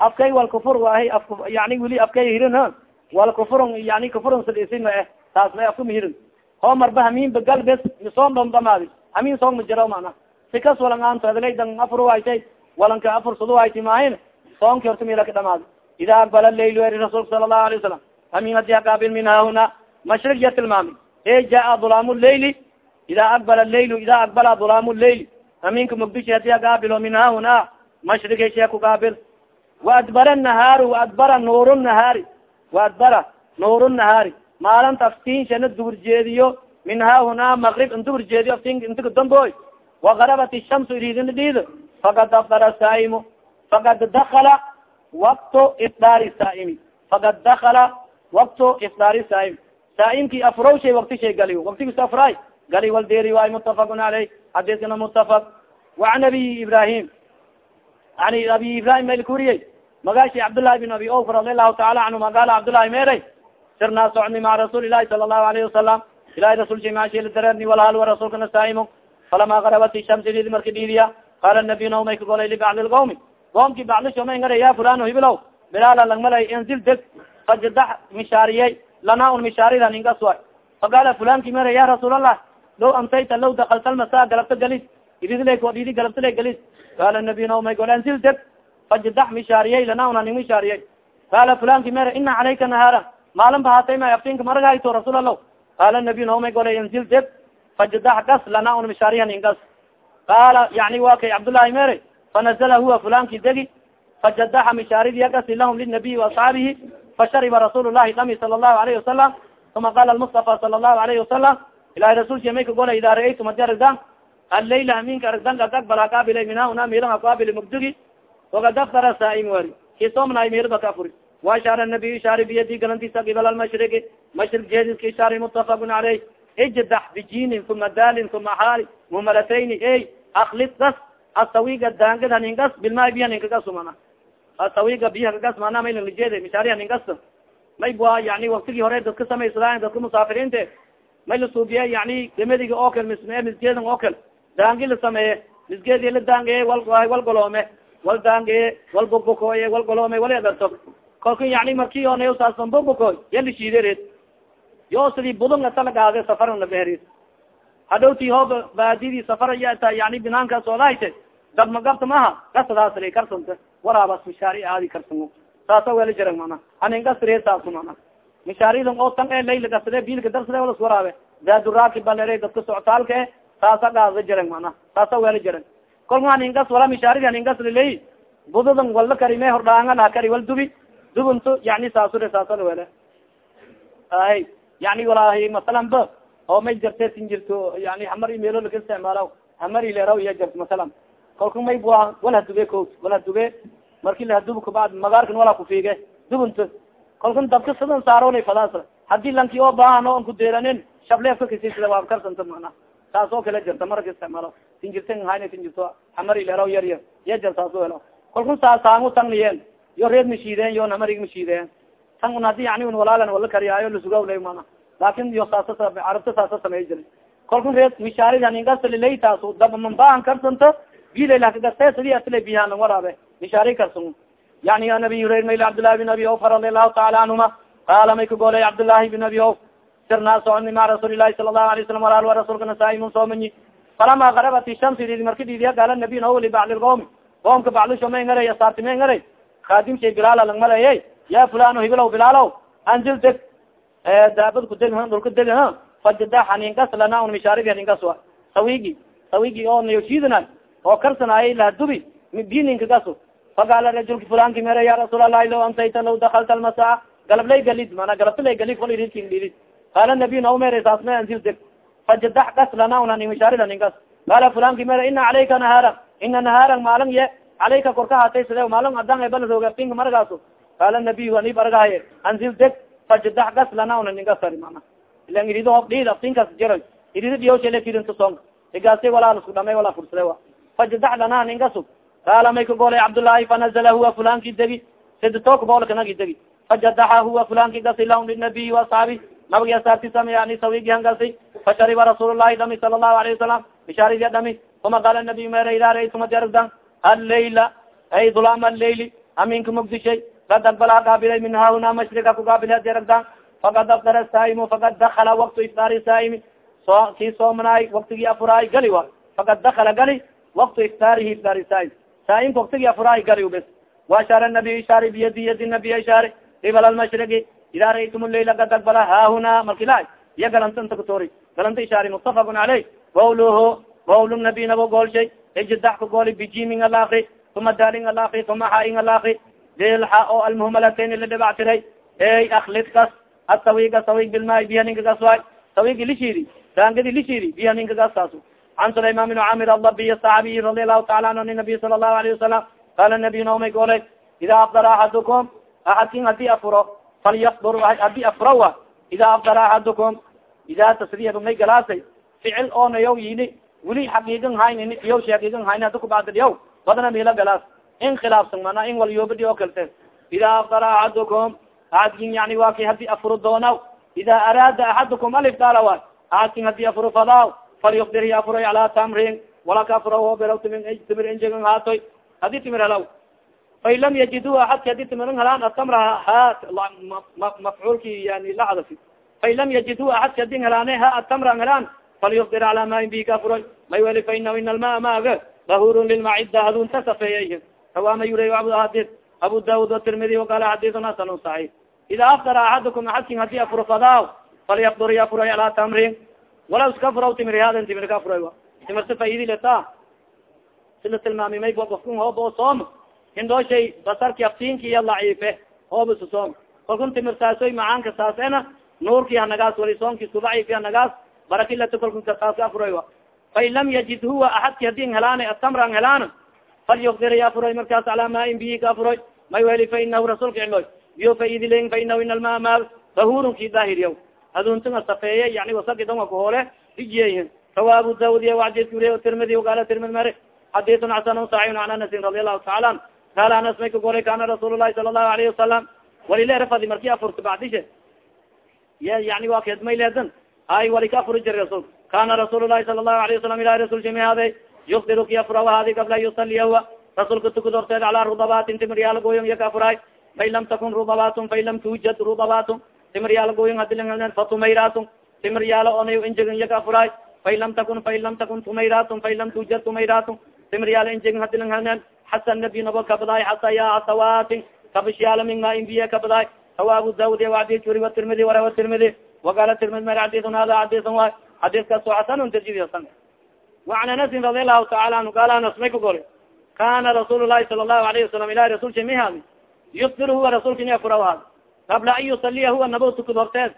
afkay wal kufur waahay af yani wili afkay hirin ha wal kufurun yani kufurun sadisi ma eh. Taas ma afka mahirin ho marba haminba gal bes misoom dhamdhamaadi hamin soong ma jaro mana sikas walangaanto adlaydan afur haytay walanka afursado hayti maahin soonki horta mila ka dhamaadi ida aqbala leyl eri rasuulka sala allahu alay wasalam hamin hadi akaabil min hahuna mashrig ya tilmaami. E jaa dulaam leyli ida aqbala leyl ida aqbala dulaam leyl haminka mugdishi hadi akaabilo min hahuna mashrig heshiya kugaabil waadbara nahaar waadbara nuur nahaari waadbara nuur nahaari maalinta aftiinshana dubur jeediyo min haahunaa magrib indubur jeediyo aftiin intigadamboy wakarabat shamsu iridina dhiido fakad afdara saaimo fakad dakala waktu ifdaari saaimi fakad dakala waktu ifdaari saaim saaimki afrow shay wakti shay galiyo waktigiis afraay gali wal deeri waay mutafaqun caleyh xadiskana mutafaq waan nabiyi ibrahim ani abi ibrahim mayl kuriyey magashi cabdالlahi bin abi of radi allahu taala canhu magala cabdالlahi meray sirnaa socni maca rasuuli lahi sala الlahu alayhi wasalam ilahi rasulki maashila dareerni walhal wa rasulkana saaimo falama garabat shamsi didi marki dhiidiya qala nabiy na may ka golay libacdi lqawmi qoomki bacdisho may ngara ya fulano hibilow bilaala langmalay inzil deg fajadax mishaariyey lana un mishaaridan ingaswa faqala fulanki mara ya rasuul allah low amtayta law dakalta lmasa galabta galis ididla dhidi galabtala galis. Qala nabiy na may gole inzil deg fajadax mishaariyey lana una ning mishaariyey qala fulanki mara ina calayka nahaara maalin bahatay ma aftinka maragayto rasuul allah qala nabiy na may golay inzil deg fajadax gas lana un mishaariyan ingas qaala yani wa kay cabdullahi mere fanazla huwa fulanki degi fajadaxa mishaaridiya gasi lahum linabiyi waasxaabihi fashariba rasuul llahi dami sala allahu alayhi wasalam uma qala lmustafa sala allahu alayhi wasalam ilahi rasulki may ka golay ida ra'aytum hadi aragdan allayla aminka aragdan kad akbal hakaabila mina una milan hakaabili mugdigi wakad aftara saaim wari. Kisomnaay milba ka furi. Waashaara nabiy ishaari biyadi galantiisa qibal almashrigi mashrig jeediska ishaari mutafaqun caleyh ijdax bijinin uma dalin uma xaali mumalatayni ey aklid gas asawiga daangad haningas bilmaa biya ninkagas mana asawiga biya kagas mana may langlijeed mishaari haningas may bua yani waktigii hore dadka samaysadaan dadka musaafiriinte may la suubiye yani misme misgeedan oo kale daangi la sameeye misgeedi la daangeye wal wal goloome wal daangeye wal bogbokooye wal goloome wali adarto kolka yani marki ona saasan bogbokoy yala shiidereed yo sidii budunga talagaade safarna beheris hadhowti hoob baadidii safar yata yani binaanka soodahayte dab magabta maha kasadaasri karsanta waraabas mishaari aadi karsan saasa wela jarag mana. Anin gasre saasu mana. Mishaaridan oo tan e layla gasre biilka darsade walas waraabe daaduraaki balere dadka soctaalka e saasa gaada jarag mana. Saasa wela jarag kolka anin gas wala mishaaridi anin gasriley bududan wala karime hordhaangan ha kari wal dubi. Dubunto yani saasure saasala wele. Ay yani walahi masalan ba. Oo may jarte sin jirto yani hamar imelo laka isticmaala hamar ileraw iya jart masalan kalka may bua wal hadube ko wal hadube marki lahadub kabacd magaarkan wala kufiige dubunto kalkan dabka sidan saarona fadaas haddii lanki oo baahan o an kudeeranin shableefka kasisida waa karsanta mana taas oo kala jirta marka isticmaalo. Sin jirten hayna sin jirto hamar ileraw yar yar iya jar helo. Kalkun saa saangu tangniyeen yo reed mashiideen yo namarig mashiideen tan un haddii yani un walaalan wala kariyaayo lasugawlay mana laakin yo saasa carabta saasa samey jira kalkun reed mishaaridaningasalilay taas dabamambaan karsanta bilalakagarte sidi asla bihaan waraabe mishaari karsan yani an abi hurayr mayl cabdillahi bin abi auf radi allahu taala canhuma qaala may kagolay cabdillahi bin abi auf sirnaa soconi maca rasuuli lahi sala allahu alay salam walaal wa rasuulka nasaa'imun soomanyi falama garabat ishamsi didi marka didiya gaala nabiy naw libacli lqawmi qoomka baclisho may ngaray asaarti may ngaray kaadim shay bilaala lang marayey ya fulano hibilow bilaalow anjil deg daabad ku deg dhulka deg fajada haninkas lana un mishaarigi haninkas wa sawigi sawigi oo nayoshiidana oo karsanaayay lahadubi bininkagas faqaala rajulka fulanki mere ya rasuul allahi law amsayta law dakalta almasaa galablay galid mana galabtalay galid kol irinkin dhilid qaala nabiy nao mere saasma anjil deg fajadax kas lana un hanin mishaari haninkas qaala fulanki mere ina calayka nahaara ina nahaara maalin ye calayka korka hatay side maalin adan ebal rooga pinka maragaaso qaala nabiy anib argahaye anzil deg fajadax gas lana una ningasari mana ilan irido hob dhiid aftinkas jira irido dhiyawshale kirinto song igaasi walaa isku dhamay walaa fursade wa fajadax lana ningasug qaala may kagolay cabdullaahi fanazala huwa fulanki degi sidtoka boolkanagi degi fajadaxa huwa fulanki gasi lahum linabiyi waasxaabi nabagi hangasi fashariba rasuul llahi dhami sala allahu alayhi wasalam bishaaridia dhami uma qaala nabiy uma jaragdan allayla ay dulaam allayli aminka mugdishay kad aqbala kaabilay min haahuna mashriga kugaabilay jaragdan fakad aftara saaimu fakad dakala waktu iftaari saaimi so kii soomanaay waktigii afuraay gali wa. Fakad dakala gali waktu iftaarihi iftaari saaim saaimka waktigii afuraay gali bes. Waashaara nabiy ishaari biyadi yadi nabiy ishaari qibal almashrigi ida raytum layla kad aqbala haahuna markila iya galanta inta katori galanta ishaari mutafaqun caleyh qawluhu qawl nabiy nabo goolshay ijdax ka gooli bijimin alakri uma dalin alakri uma xain alakri dilxa oo almuhmalatayn la dhibactiray ey aklid kas asawiga sawig bilmaay biya ninka gas waay sawigi lishiri daangadi lishiri biya ninka gas kaasu can sulayman bin camir adabiy saxaabiyi radi allahu taala anhu an nabiy sala allahu alayhi wasalam qala nabiy naomay goolay ida afdara axadukum axadkin haddii afuro falyafdur haddii afurawa ida afdara axadukum ida tasriya may galaasay ficil oonayaw yini weli xaqiigan hayn diyaw shi xaqiigan hayn hada kubacdadiyaw badna mila galaas in khilaafsan mana in walyoobadi oo kalte ida afdara axadukum axadkin yani waa kay haddii afuro doonaw ida araada axadukum alifdaala wa axadkin haddii afuro fadaaw falyufdir hi afuray calaa tamrin walaka afuro hoberaw timin timir injegan haatoy haddii timir helaw fain lam yajidu axadki haddii timirin helaan atamra ha mafcuulki yani lacdafi fain lam yajidu axadki hadin helaane ha atamran helaan falyufdir calaa main bi ka afuray may weli fa inahu in almaa maaga dahurun lilmacida hadunta safeeyay rawaama yura hadis abu daud atirmidi waqala xadisun hasanun saxiix. Ida afdara axadukum axadkin haddii afuro fadaaw falyafdur yafuray calaa tamrin. Walaw iska furaw timir hadan timir ka furay timirta faidi leta. Sila tilmaami may ofkun hoob oo soom hindooshay basarki aftiinki iyo laciife hoob isu soom kalkun timirtaasoy macaanka saasena nuurki hanagaas wali soomki isku daciifi hanagaas barakilata kalkun kasaas ka furay fain lam yajid huwa axadki hadin helaan atamran helaan falyukdir ya afuroy markaas calaa maain biyi ka afuroy may weli fa inahu rasuulka ciloy biyo faidilin fa inahu ina almaa maal tahurunki daahiriya aduntunga safeeye yani wasakidonga kuhoole hijiye rawa abu daud iya adis uriy tirmidi qaala tirmidi mari xadisun xasan saxiixun an anasin radi allahu taala an qaala anas may ka goray kana rasuul lahi sala allahu alayhi wasalam walilerafadi marki afurta bacdishe ya yani wa kedmayleedan ay wali ka afuri jiri rasul kana rasuul lahi sala allahu alayhi wasalam ilahi rasul shimi hade yufdiru ki afurawa hadi qabla yusaliya huwa rasulka tukud horteed calaa rudabatin timiryaal goyon iya ka afuray fain lam takun rudabatun fain lam tuujad rudabatun timiryaal goyon hadilan fatumayratun timiryaalo onay injegin iya ka afuray fain lam takun fain lam takun tumayratun fain lam tuujad tumayratun timiryaal injegin hadilan hanen xasan nabi nabo kabadahay xasa ya sawaatin kabashiyaala min ma inbiya kabadahay sawaabu daud adijuri watirmidi wara tirmidi wagala tirmid ma xadiun hada xadisan way xadiiskasoo xasanun tarjibiyasan waan anasin radi allahu taala anhu gaal anas may kagole kana rasuul lahi sala lahu alayhi wasalam ilahi rasulka may haadi yusbir huwa rasulka ni afura haad qabla an yusaliya huwa nabo tukad horteed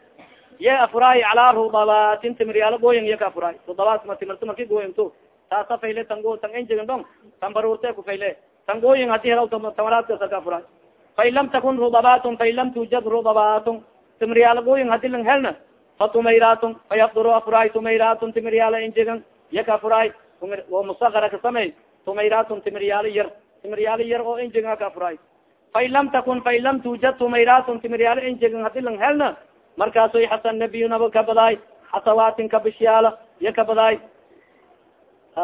ye afuraay calaa rudabatin timriyaalo gooyan iya ka afuraay rudabaat ma timirta marki taasa fayle tango tan enjegin dong tan baruurte ku fayle tan gooyin haddii helaw tamaraadkasa ka afuraay fain lam takun rudabatun fain lam tuujad rudabatun timriyaal goyin hadi lang helna fatumayratun fayafduru afuraay tumayratun timiryaala injegan yaka afuraay musakara kasamey tumayratun timiryaalo yar timiryaalo yar oo injegan ka afuraay fain lam takun fain lam tuujad tumayratun timiryaalo injegan hadi lang helna markaasoy xasan nabiy naba kabadaay xasawaatin kabishyaala iya kabadaay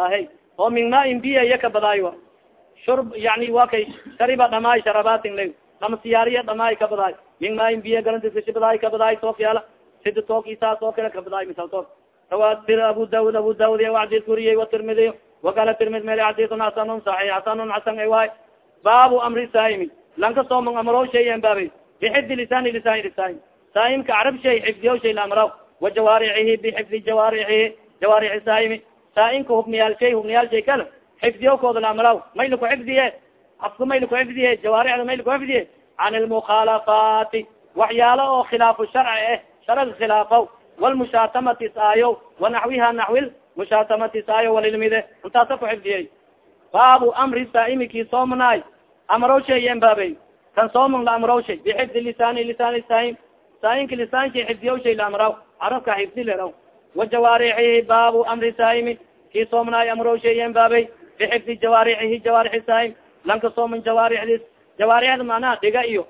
ahe oo min maain biya iya kabadaay wa shurb yani wa kay shariba dhamaay sharabatin la ama siyaariya dhamaay kabadaay min maain biya galantisashibadaay kabadaay tookyaala sida took isaas oo kale kabadaay misal took. Rawatir abu daud abu daud adis kuriyey watirmidi wakala tirmid mel xadisun xasanun saxix xasanun xasan waay. Baabu amri saaimi. Lanka soomon amro shayan baabay. Bixifdi lisani lisani lisaaim saaimka carab shay xifdiyo shay laamraw wa jawaaricihi bixifdi jawaarixihi jawaarixi saaimi saaimka hubniyaal shay hubniyaal shay kale xifdiyo kooda laamraw mayla ku xifdiye afka mayla ku xifdiye jawaarixda mayla ku xifdiye can lmukhalafaati waxyaalo oo khilaafu sharci ah sharag khilaafaw walmushaatamati saayo wanaxwiha naxwi mushaatamati saayo walilmide intaasa ku xifdiyey baabu amri saaimi kii soomnaay amrow sheeyen baabey kan soomon la amrow shay bixifdi lisaani lisaani saaim saaimka lisaanki xifdiyaw shay la amraw carabka xifdi leraw wajawaarixihi baabu amri saaimi kii soomnaay amrow sheeyen baabey bixifdi jawaarixihi jawaarixi saaim lanka sooman jawaarixdis jawaarixda manaa dhiga iyo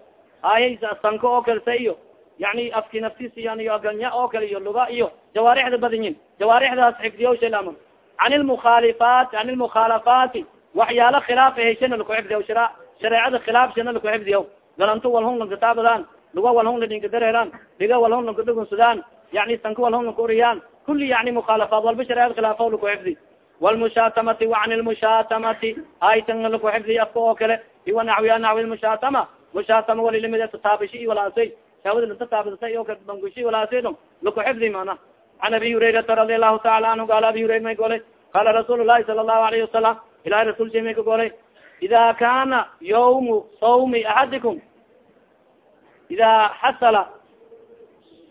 ay sanka oo kalse iyo yani afki naftis yani aganya oo kale iyo luga iyo jawaarixda badinyin jawaarixdaas xifdiyo shalama can lmukhalifaat can lmukhalafaati waxyaalo khilaaf heshana laku xifdiya shara shareecada khilaafshana laku xifdiya galanto walhon lankataabadan luga walhon ladinkadareraan dhiga walhon lankadhugunsadaan yani sanka walhon lankauriyaan kuli yani mukhalafaat walba shareecada khilaafa laku xifdi wlmushaatamati wa can lmushaatamati aytan laku xifdiy afka oo kale iwa naxwiya naxwi lmushaatama mushaatama walilimid tataabishi i walaasay shawada latataabisay o bangushi walaasay dong laku xifdi mana can abi hurayrata radi allahu taala anhu qaala abi hurayra may golay qaala rasuul lahi sala allahu alayhi wasalam ilahi rasul sha may ka golay ida kana yawmu sawmi axadikum ida xasala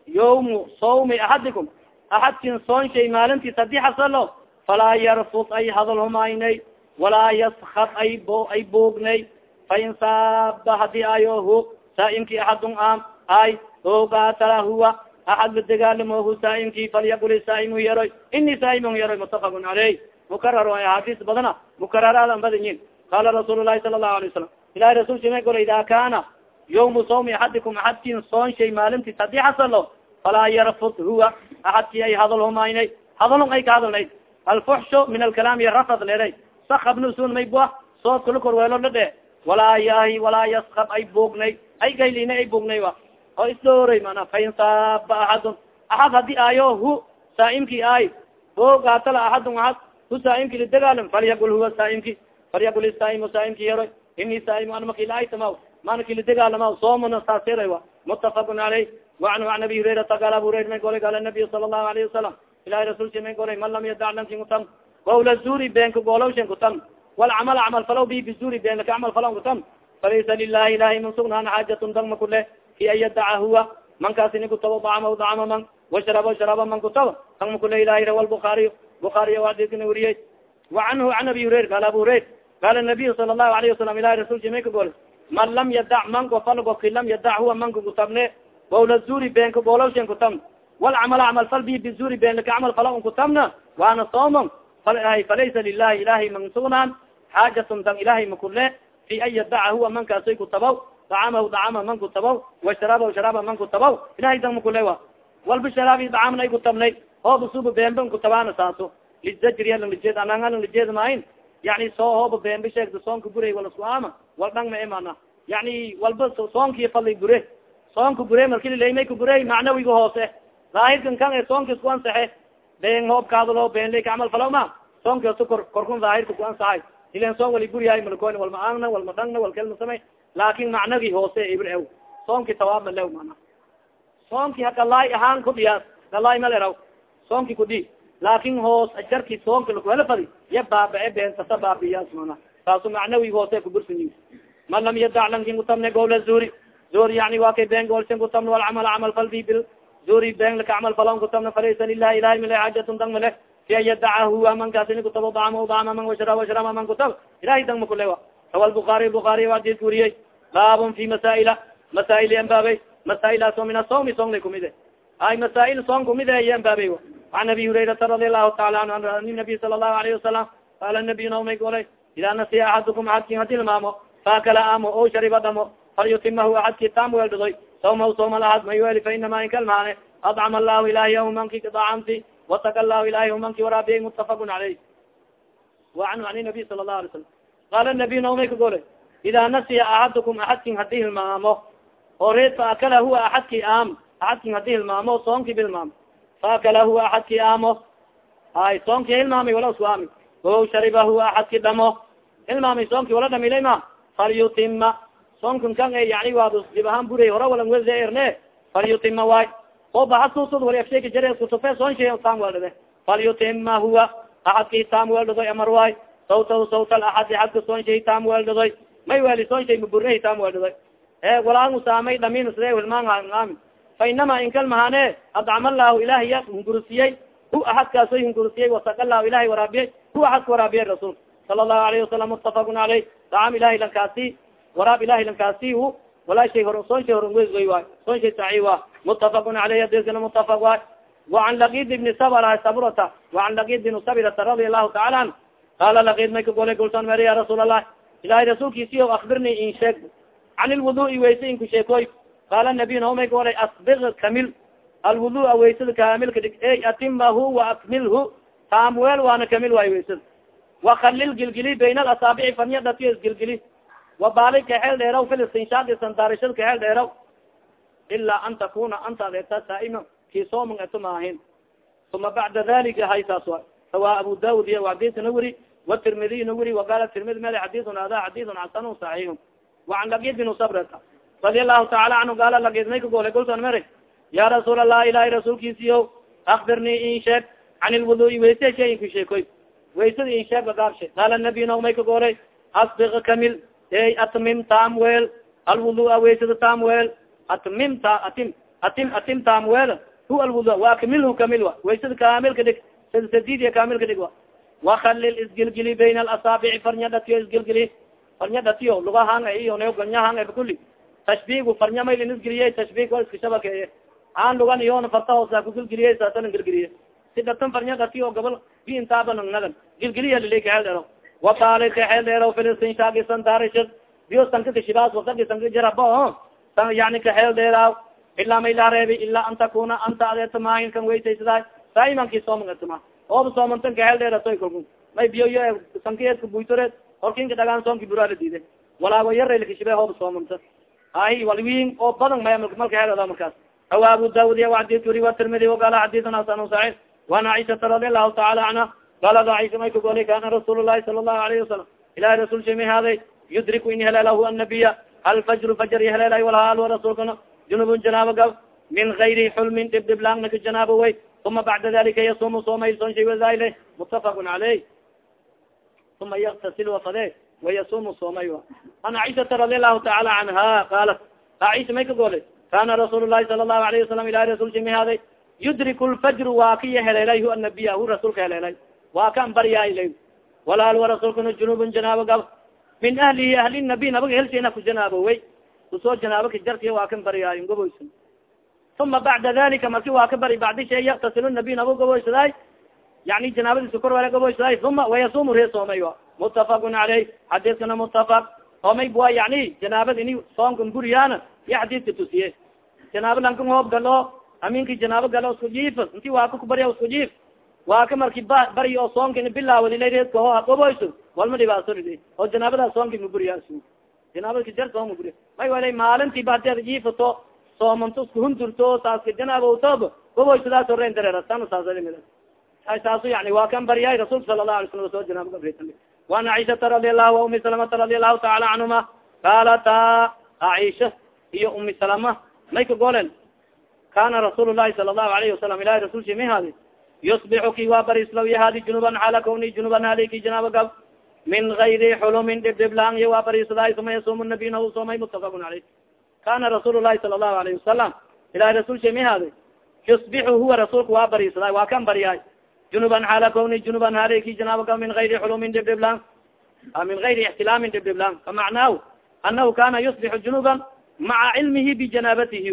yawmu sawmi axadikum axadkin soon shay maalintiis haddii xasalo falaa yarfud ay hadal humaynay walaa yaskad ay ay boognay fain saaba haddii ayo hu saaimki axadun am ay o qaatala huwa axad la degaalimohu saaimki falyaqul saaimu yaroy ini saaimun yaroy mutafaqun caleyh mukarar ay axaadiis badana mukararadan badinyin qala rasuul lahi sala lahu alay wasalam ilahi rasul shima golo ida kana yawmu sawmi axadikum axadkin soon shay maalintiis haddii xasalo falaa yarfud huwa axadki ay hadal humaynay hadalon ay ka hadalnayd alfuxshu min alkalaami rafad leray sakabnusun may bua soodka la korweelo la dhe walaa yahi walaa yaskab ay boognay ay gaylina ay boognay wa oo isdooray mana fain saaba axadun axad haddii aayo hu saaimki ay boogaatala axadun axad hu saaimki lidagaalam falyaqul huwa saaimki falyaqul saaimu saaimki yaroy ini saaimu ana makilaaytama mana kilidagaalama soomuna saasira wa mutafaqun caleyh waanhu an abi hurayrata qaal abu hurayra may golay qaala nabiy sala allahu alayhi wasalam ilahi rasulsi may golay man lam yadac lamkin kutam gawla zuri beenka goolawshan kutam walcamal camal falaw bi bizuri beenka camal falaw kutam falaysa lilahi ilahi man sugnaan xaajatun dagma kule ki an yadaca huwa mankaas ini kutabo dacama dacama man washarabo sharaba man kutabo dagma kule ilahi rawa lbukaariy bukaariy adikana weriyey wa canhu can abi hurayr qaala abu hurayr qaala nabiyu sala allahu alayhi wasalam ilahi rasulki may ka gol man lam yadac manko falgofki lam yadac huwa manka kutabne gowla zuri beenka golawshen kutabn walcamal camal fal bi bizuri been camal fala un kutabna waana soomon falaysa lilahi ilahay mansugnaan xaajatun dan ilahay makule fi an yadaca huwa mankaasoy kutabaw dacamahu dacama man kutabaw washaraabahu sharaaba man kutabaw ilahay dan makule wa. Walba sharaabi dacamna ay kutabnay hooba suba beenban kutabaana saaso. Lizajriya lang lijeed ananga lang lijeed maahin yani soo hooba beenba sheegda soonka guray wala suama wal dhang ma imana yani walba soonki fali gure soonka gure markililaymay ka gurey macnawiga hoose. Daahirkan kan e soonkas ku ansaxe been hoob kaadalo been lay kacamal falaw ma? Soonkasu kor korkun daahirka ku ansaxay. Ilan soon wali guriyahay malkoyn walma aangna walma dhangna walkelma samay. Laakin macnagi hoose ibr ew soonki tawaab malew mana soonki hakalaay ahaan kudhiyaas kalaay maleraw soonki kudhi laakin hoos ajarki soonka lakuhela fadi. Ya baabae beentasa baabiyaas mana kaasu macnawi hoose kubursanyi man lam yadac lankin kutabne gowla zuri zuri yani waa kay been goolsen kutabna walcamal camal faldi bil zuri been laka camal falon kutabna falaysa lilahi ilahi male xaajatun dang male fi an yadaca huwa mankaasini kutabo dacma dacma man washra washrama man kutab ilahi dang makulewa rawa lbukaari bukaari adis weriyey baabun fi masaa'ila masaa'il anbaabey masaa'ilaas oo min asawmi soong lay kumide ay masaa'il soong kumide iyo anbaabey an abi hurayrata radi allahu taala anhu an nabiy sala allahu alayhi wasalam qaala nabiy naomay golay idaa nasiya axadukum axadkin haddii lmaamo faakala amo o shariba dhamo falyutimahu axadki tam weeldhadoy sawma sawma lahad may weli fa inama inkalmaane adcama allahu ilahi manki daacamti wataka allahu ilahi manki waraabiya mutafaqun caleyh wa anhu an nabiy sala allahu alay salam qaala nabiy naomay ka golay idaa nasiya axadukum axadkin haddii hilmaamo oo reed fa akala huwa axadki am. Axadkin haddii hilmaamo soonki bilmaamo faakala huwa axadki amo. Hay soonki hilmaamay wala isku ami o shariba huwa axadki dhamo hilmaamay soonki wala dhamilay ma. Falyutima soonkan kan yani waa dib ahaan buray hora walan welde erne falyutima waay. Oo bahadsusud wali afsheka jare kutufe soon shay tam weldhade falyutima huwa axadki tam weldhadoy amar waay. Sawtahu sawta alaxadi xadka soon shay tam weldhadoy may weli soon shay maburnahi tam weldhadoy e walaan usaamay dhamin side hilmaanami fa inama inkalmahane adcama allahu ilahi ya hungurusiyey hu axadkaasoy hungurusiyey wasaka lahu ilahi waraabiyey hu axadka waraabiyey rasuul. Sala allahu alayhi wasalam mutafaqun caleyh dacam ilahi lankaasi waraab ilahi lankaasi walaa shay hor soon shay horon wey waay soon shay saci wa. Mutafaqun caleyh adiskana mutafaq waay wacan lakid ibni sabra sabrata wacan lakid bin sabirata radia allahu taala an. Qaala lakid may ka golay gulsan mer ya rasuul allah ilahi rasuulkiisiyo akbirni in sheeg can ilwudui wayse inku sheekoy qaala nabiy naomay ka waray asbig kamil. Alwudua waysada kaamilka dhig ey atimahu wa akmilhu. Taamweel waana kamil waay waysada wakalil gilgili bayn alasaabici fanyadatiyo isgilgili wabaali kaxeel dheeraw filistinshaadi sandaarishad kaxeel dheeraw. Ilaa an takuna anta adeegta saaima kii sooman eto maahin uma bacda dalika haysaas wa sawa abu daud iyo adisna weri watirmidiy na weri waqala tirmidi mel xadiun ada xadiun xasan saxiix waan lagid bin sabrata radi allahu taala canhu gaala lagid may ka golay golsan meri ya rasuul allah ilahi rasuulkiisiyo akbirnii in sheeg can ilwudui wayse shayinku sheekoy. Waysada in sheeg bagaabshe qaala nabiy naw may ka golay asbik kamil ey atmim tamwel alwudua waysada tamwel atmim ta atim atim atim tamwel hu alwudua wa kamilhu kamil wa. Waysada kaamilka dhig sida sadidiya kaamilka dhig wa wakalil isgilgili bayna alasaabici farnya dhatiyo isgilgili farnya dhatiyo lugahanga iyo ne ganyahanga kuli tashbigu farnya maylin isgiliye tashbig wa iska shabakeeye aan lugan iyona farta hoosa kugilgiliye saasan gilgiliye si dhatan farnya dhatiyo gobol bi intaaban nagan gilgiliya lili kaxeel dheero wabaali kaxeel dheero filistin shaagisan daarishad biyo sankakashibaas wasagi sanka jarabo san yani kaxeel dheeraaw ilaa mayla reebi ilaa an takuna anta adeerta maahin kan weysaysadaa saimankii soomangatuma ooba soomantan kaxeel dheeratoy kalku may biyo yo sankaeedka buytoreed horkinka dhagaan soonki buraala diide walaago yaralkashibe hooba soomanta hay walwin oo badan maya malka heelada markaas rawa abu daud iya adis wuri watirmidi waqala xadisan hasan saxiix waan caiشata radi allahu taala canha galad cisa may kagolay kana rasuul lahi sala lahu alayhi wasalam ilahi rasul shamay haaday yudriku in haleelahu annabiya halfajru fajar ihaleelay walhaal rasulkana junubun janaabo gab min gayri xulmin dhibdhib laangnaka janaabo way uma bacda dalika yasumu soomayson shay wadayle mutafaqun caleyh uma yaktasil wafade wayasumu soomay an caisaa radi allahu tacaala canha qaalat aisa may ka golay kana rasuul lahi sala lahu alayhi wasalam ilahi rasul shamay haaday yudriku lfajru waa kiya haleelay hu annabiya hu rasulka haleelay waa kan baryaay la walaal wa rasuulkana junubun janaabo gab. Min ahlihi ahli nabi nabaga helsheena ku janaabowey ku soo janaabo ka jartiy waa kan baryaayo gaboysa uma bacda dalika marki waa ka bari bacdi shay yaktasil nabi nabo gaboysadaay yani janaabadiisa kor wala gaboysadaay uma wayasumu ree soomay mutafaqun caleyh xadiiskana mutafaq soomay bua yani janaabad ini soomkan buriyaana iyo xadiiska tusiye janaabo lankan hoob galo aminki janaabo galo isku jiif inti waaka kubarya isku jiif waa ka marki ba bari oo soonkin bilaawadilareedkaho haboboyso walma dhibaaso oo janaabada soonki maburiya janaabadka jarka maburiya may wala maalintii ba hadi ad iifato soomanto isku hundurto saaska janaabtoob boboysadaas horen dareerasana saas saasu yani waa kan bariyay rasulka sala lahu alay slam soo janaab gabreytami waan caiشhata radi alahu wa umi salamata radi alahu taala canhuma kaalata aisha iyo umi salama may ka golen kana rasuul lahi sala lahu alayhi wasalam ilahi rasulsi may haadi yusbixu ki waa barislow yahaadi junuban ala kawni junuban haliki janaaba gab min gayri xulumin dhibdhib laan iyo waa barisadaay suma yasuum nabiy nahu soomay mutafakun aleyh kana rasuul lahi sala allahu alayhi wasalam ilahi rasuul shami haadi yusbixu huwa rasuulka waa barisadaay waa kan bariyaay junuban ala kawni junuban haliki janaaba gab min gayri xulumin dhibdhib laan min gayri ixtilaamin dhibdhib laan famacnaahu anahu kana yusbixu junuban maca cilmihi bijanaabatih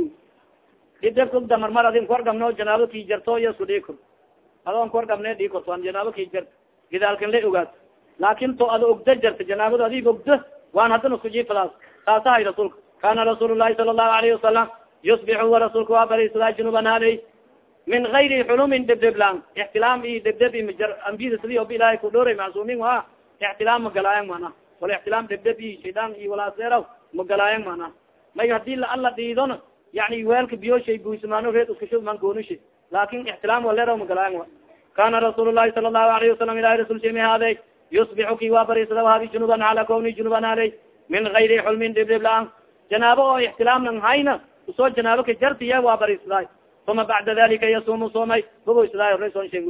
dhibdhibka damarmaradin korgamno janaabo ki jarto iyo isku dhii kur adoon kuwargabne dhii korto an janaabo ki jar gidaalkan la ogaad. Laakin to ada ogda jarta janaabada adig ogda waan haddana isku jiifadaas saasahay rasuulka kana rasuul lahi sala allahu alayhi wasalam yusbixu wa rasuulka waa barisadaa junuban haley min gayri xulumin dhibdhiblan ixtilaam i dhibdhib ambiyada sidi oba ilahay ku dhooray macsuumin wa ixtilaam magalaayan mana wala ixtilaam dhibdhib i shaydaan i walaaseeraw magalaayan mana may haddii laala dhiidon yani weelka biyoshay buysamaano reed uskashubman goonisha laakin ixtilaam waleeraw magalaayan wa kana rasuul lahi sala allahu alayhi wasalam ilahi rasul shemi haade yusbixu ki waa barisada hadi junuban ala kawni junuban haley min gayri xulmin dhibdhib la-an janaabo oo ixtilaam nan hayna u soo janaabo ka jartiya waa barisaday uma bacda dalika yasumu soomay gogoysadaay ora soon sheeg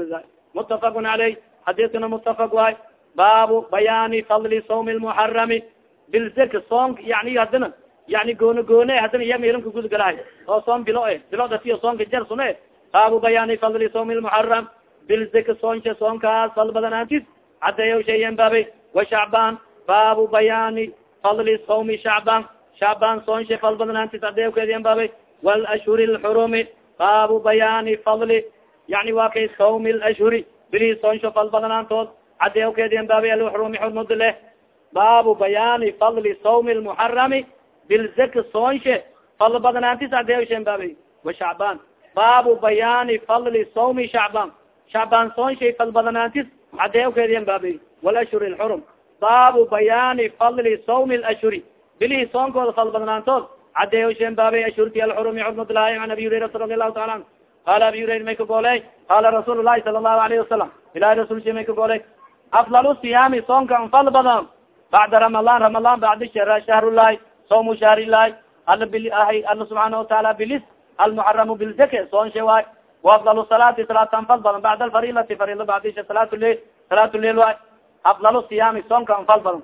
mutafaqun caleyh xadiiskana mutafaq waay baabu bayaani fadli sawmi lmuxarami bilzek soon yani hadina yani goone goone hadina iya milanka gudgalahay oo soon bilo e bilo datiyo soonka jar sune baabu bayaani fadli sawmi lmuxaram bilzek soonsha soonkaas fal badanaantis cadeeyo shayen baabay wa shacbaan baabu bayaani fadli sawmi shacbaan shacbaan soonsha fal badanaantis cadeeyo keediyen baabay walashhuri lxurumi baabu bayaani fadli yani wa kay sawmi lashhuri bilii soonsho fal badanaantood cadeeyo keediyen baabay alxurumi xurmud leh baabu bayaani fadli sawmi lmuxarami bilzak soonshe fal badanaantis cadeeyo shen baabay wa shacbaan baabu bayaani fadli sawmi shacbaan shacbaan soonshay fal badanaantis cadeeyo keediyen baabay walashhuri lxurum baabu bayaani fadli sawmi lashhuri bilihii soonkooda fal badanaantood cadeeyo shen baabay ashhurti alxurumi xurmudlahi an abi hurairata radi allahu taala anhu. Qala abi hurayra may ka gooley qala rasuul lahi sala allahu alayhi wasalam ilahi rasulsi may ka gooley afdal siyaami soonka anfal badan. Bacda ramadan ramadan bacdi shahrullahi sawmu shahrillahi. Ala ala subxaana wataala bilis almuxaramu bilzake soon she waay waafdal salaati salaat anfal badan bacda alfarilati farila bacdisha salaat leil salaat leil waay afdal siyaami soonka anfal badan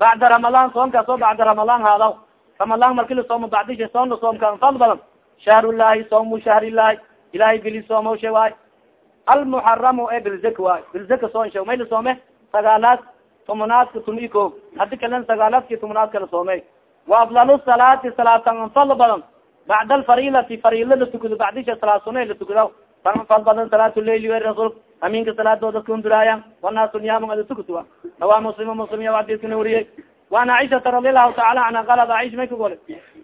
bacda ramadan soonkaas oo bacda ramadan haadaw ramadan marki lasoomo bacdisha soon lasoomka anfal badan shahrullahi sawmu shahrillahi ilahay bili soomo she waay almuxaramu e bilzak waay bilzaka soon she may la soome sagaalaad tomonaadka tumi ko hadi kalen sagaalaadki tomonaad kala soome wa afdal salaati salaatan anfal badan bacda alfarilati farila la tukado bacdisha salaad sune la tukada tan anfal badan salaat leili wer rasul aminka salaadooda kunduraayan wanaasu niyaaman ada tukutua rawaa muslim muslim ya xadiiskana wariyey وan caiشata radi alahu taala anha qalat aiشha may ka gole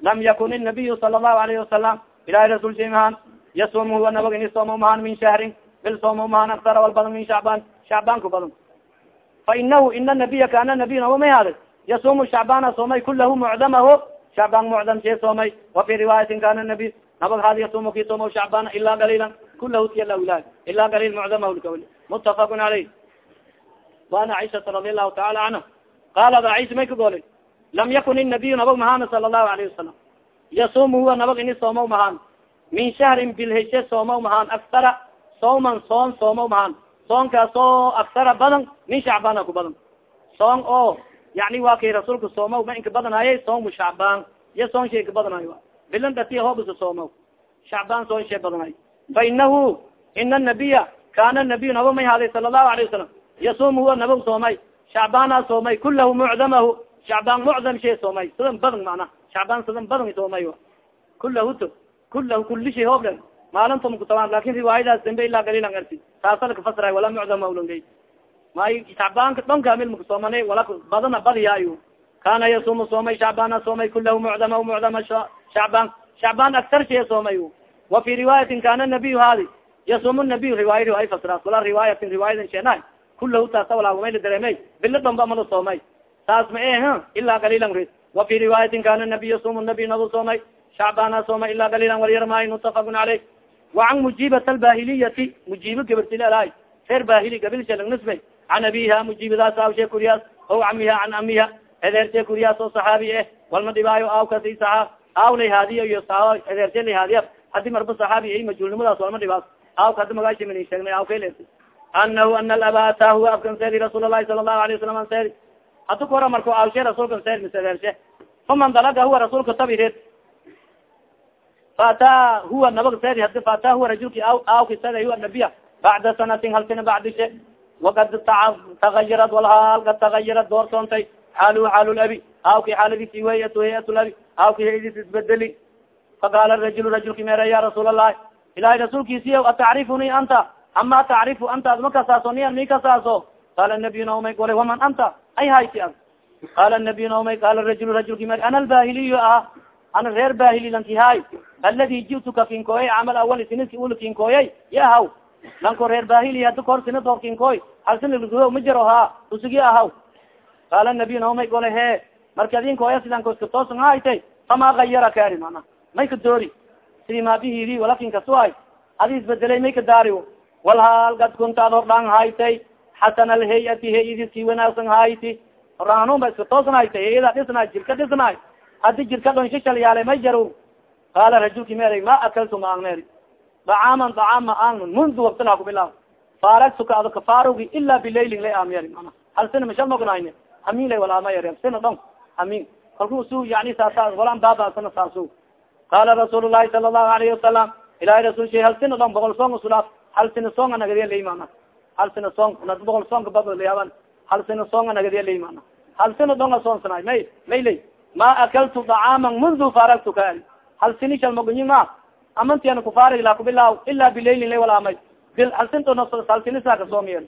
lam yakun الnabiy sala الlahu alayhi wasalam ilahi rasul shay mahaan yasum huwa nabag ini sooma mahaan min shahrin bil sooma mahaan aktara wal badan min shacbaan shacbaanka badan fa inahu ina nabiya kana nabiy nawa may haday yasumu shacbaana soomay kulahu mucdamaho shacban mucdam see soomay wa fi riwaayatin kana nabi nabag haad yasumu ki soomo shacbana ilaa galiilan kulahu tiyala ilaah ilaa galiil mucdam awlkal mutafaqun alayh waan caiشhata radi allahu taala canha qaalad caiشha may ka goolay lam yakun inabiyu nabag mahaana sala allahu alayhi wasalam yasumu huwa nabag ini soomaw mahaan min shahrin bilheshe soomaw mahaan aktara sooman soon soomaw mahaan soonkaas oo aktara badan min shacbana ku badan soon o yani waa kay rasuulka sooma ma inka badanaye soomu shacbaan iyo soon shay ka badanayo bilan dati hoobisa sooma shacbaan soon shay badanayo fa inahu ina nabiya kana nabiy naba may haday sala allahu alayه wasalam yasum huwa nabag soomay. Shacbaana soomay. Kulahu mucdamahu shacbaan mucdam shay soomay. Sidan badan mana shacbaan sidan badan soomay kulahu to kulahu kuli shay hooble maalinta makutabaan laakiin riwaayadaas dambe ilaa galilan arsi taasa lakafasray wala mucdam mawlongay may shacbaanka dhon kamil makasoomana wala badana badiyaayo kana yasumu soomay shacbaana soomay kulahu mucdama mucdama shacbaan shacbaan aktar shay soomay wa fi riwaayatin kana nabiy haadi yasum nabiy riwaaya riwaaya fasras wala riwaayatin riwaayadan sheena kulahu taasa walaagumayla dareemey bilo dhomba mala soomay taas ma eh ilaa galilan rid wa fi riwaayatin kana nabiy yasum nabiy nadu soomay shacbaana soomay ilaa galilan walyarmaay mutafaqun caleyh wacan mujibat albahiliyati mujibo gabartilalahay reer bahili gabilshalag nisbay can abiha mujibadaas awshe kuriyaas o camiha can amiha edeerse kuriyaas oo saxaabi eh walma dhibaayo awkasi saaa aawlay haadiya iyo edeerse la haadiya haddii marba saxaabi ay majhuulnimadaas walma dhibaas awka hadi magashi mani sheegnay awkale anahu ana alaba ataahu afkan seedi rasuul lahi sala allahu alayه wasalam an seedi hadu kora marko awshe rasuulkan seed mise edeershe faman dalaga huwa rasuulka tabireed faataa huwa nabag seedi hadi faataa huwa rajulki awki seed huwa nabiya bacda sanatin hal sana bacdishe wakad tagayarad walhaal kad tagayarad doorsoontay xaaluhu xaal labi awki xaaladiisi hayat hayat labi awki hayadis isbedeli faqaala rajul rajulki mere ya rasuul allahi ilahay rasuulkiisiy atacrifuni anta ama tacrifu anta ad ma kasaaso nian mi kasaaso qaala nabiy naomay gole waman anta ay hayti ad qaala nabiy naomay qaala rajul rajulki mer ana albahiliy aha ana reer bahili lanki hay aladi jituka kinkooyay camal awal siniski ul kinkooyay ya haw lanko reer bahili hadi kor sinad of kinkoy hal sina ma jiro ha usigi ahaw qaala nabiy naomay gole he marka adinkooya sidanko iska toosan haytay fama gayara kaari mana? May ka doori sidii maabihidi walakin kasuhay adi isbedelay may ka daari walhaal gad kuntaad hordhaan haytay xasan alhayati hayadiski wanaagsan hayti hordhaan hanun ba iska toosan haytay hayada dhisnaay jirka dhisnaay hadi jirka dhonshishal yaale may jaro qaala rajulki mer ma akaltu ma angner dacaaman dacaam ma ang mundu waktilaha kubilaw faaragtuka ado kafarugi ila bilaylin lay amyar mana hal sina mashal mognayn hamin lay walamayar sina dhon hamin kalku yani saasa walan baabasana saasu qala rasuul lahi sala allahu alayhi wasalam ilahay rasul shay hal sina dhon boqol song usulaaf hal sina songa nagadiya lay mana hal sina song na boqol songa babalayaban hal sina songa nagadiya lay mana hal sina dhonga soonsanaay may may lay. Ma akaltu dacaama mundu faragtuka hal sini shal mogonyi ma amantiana kufarig la kubilaaw ila bilaylin lay walaamay. Bil halsintohalsinisa kasoomiye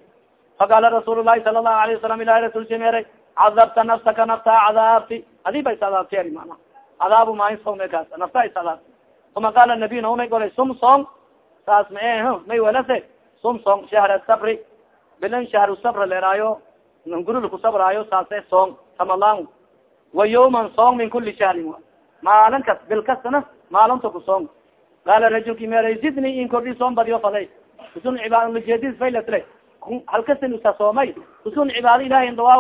faqala rasuul lahi sala allahu alayه wasalam ilahi rasul simeeray cadabta nafsaka nafta cadaabti. Adi ba is adaabti mana cadaabu maahin soome kaas nafta is adaabti uma qaala nabiy naumay golay sum song saas ma e may welase sum song shahr sabri. Bilan shahru sabra leeraayo guril kusabraayo saase song ramalan wa yawman song min kuli shahrin maalin kas bil kastana maalinta ku song qaala rajulki meera zidni in kordhi soom badiyo faday usun cibaad lajeedis faylatle halkasin usa soomay usun cibaado ilahay indawaa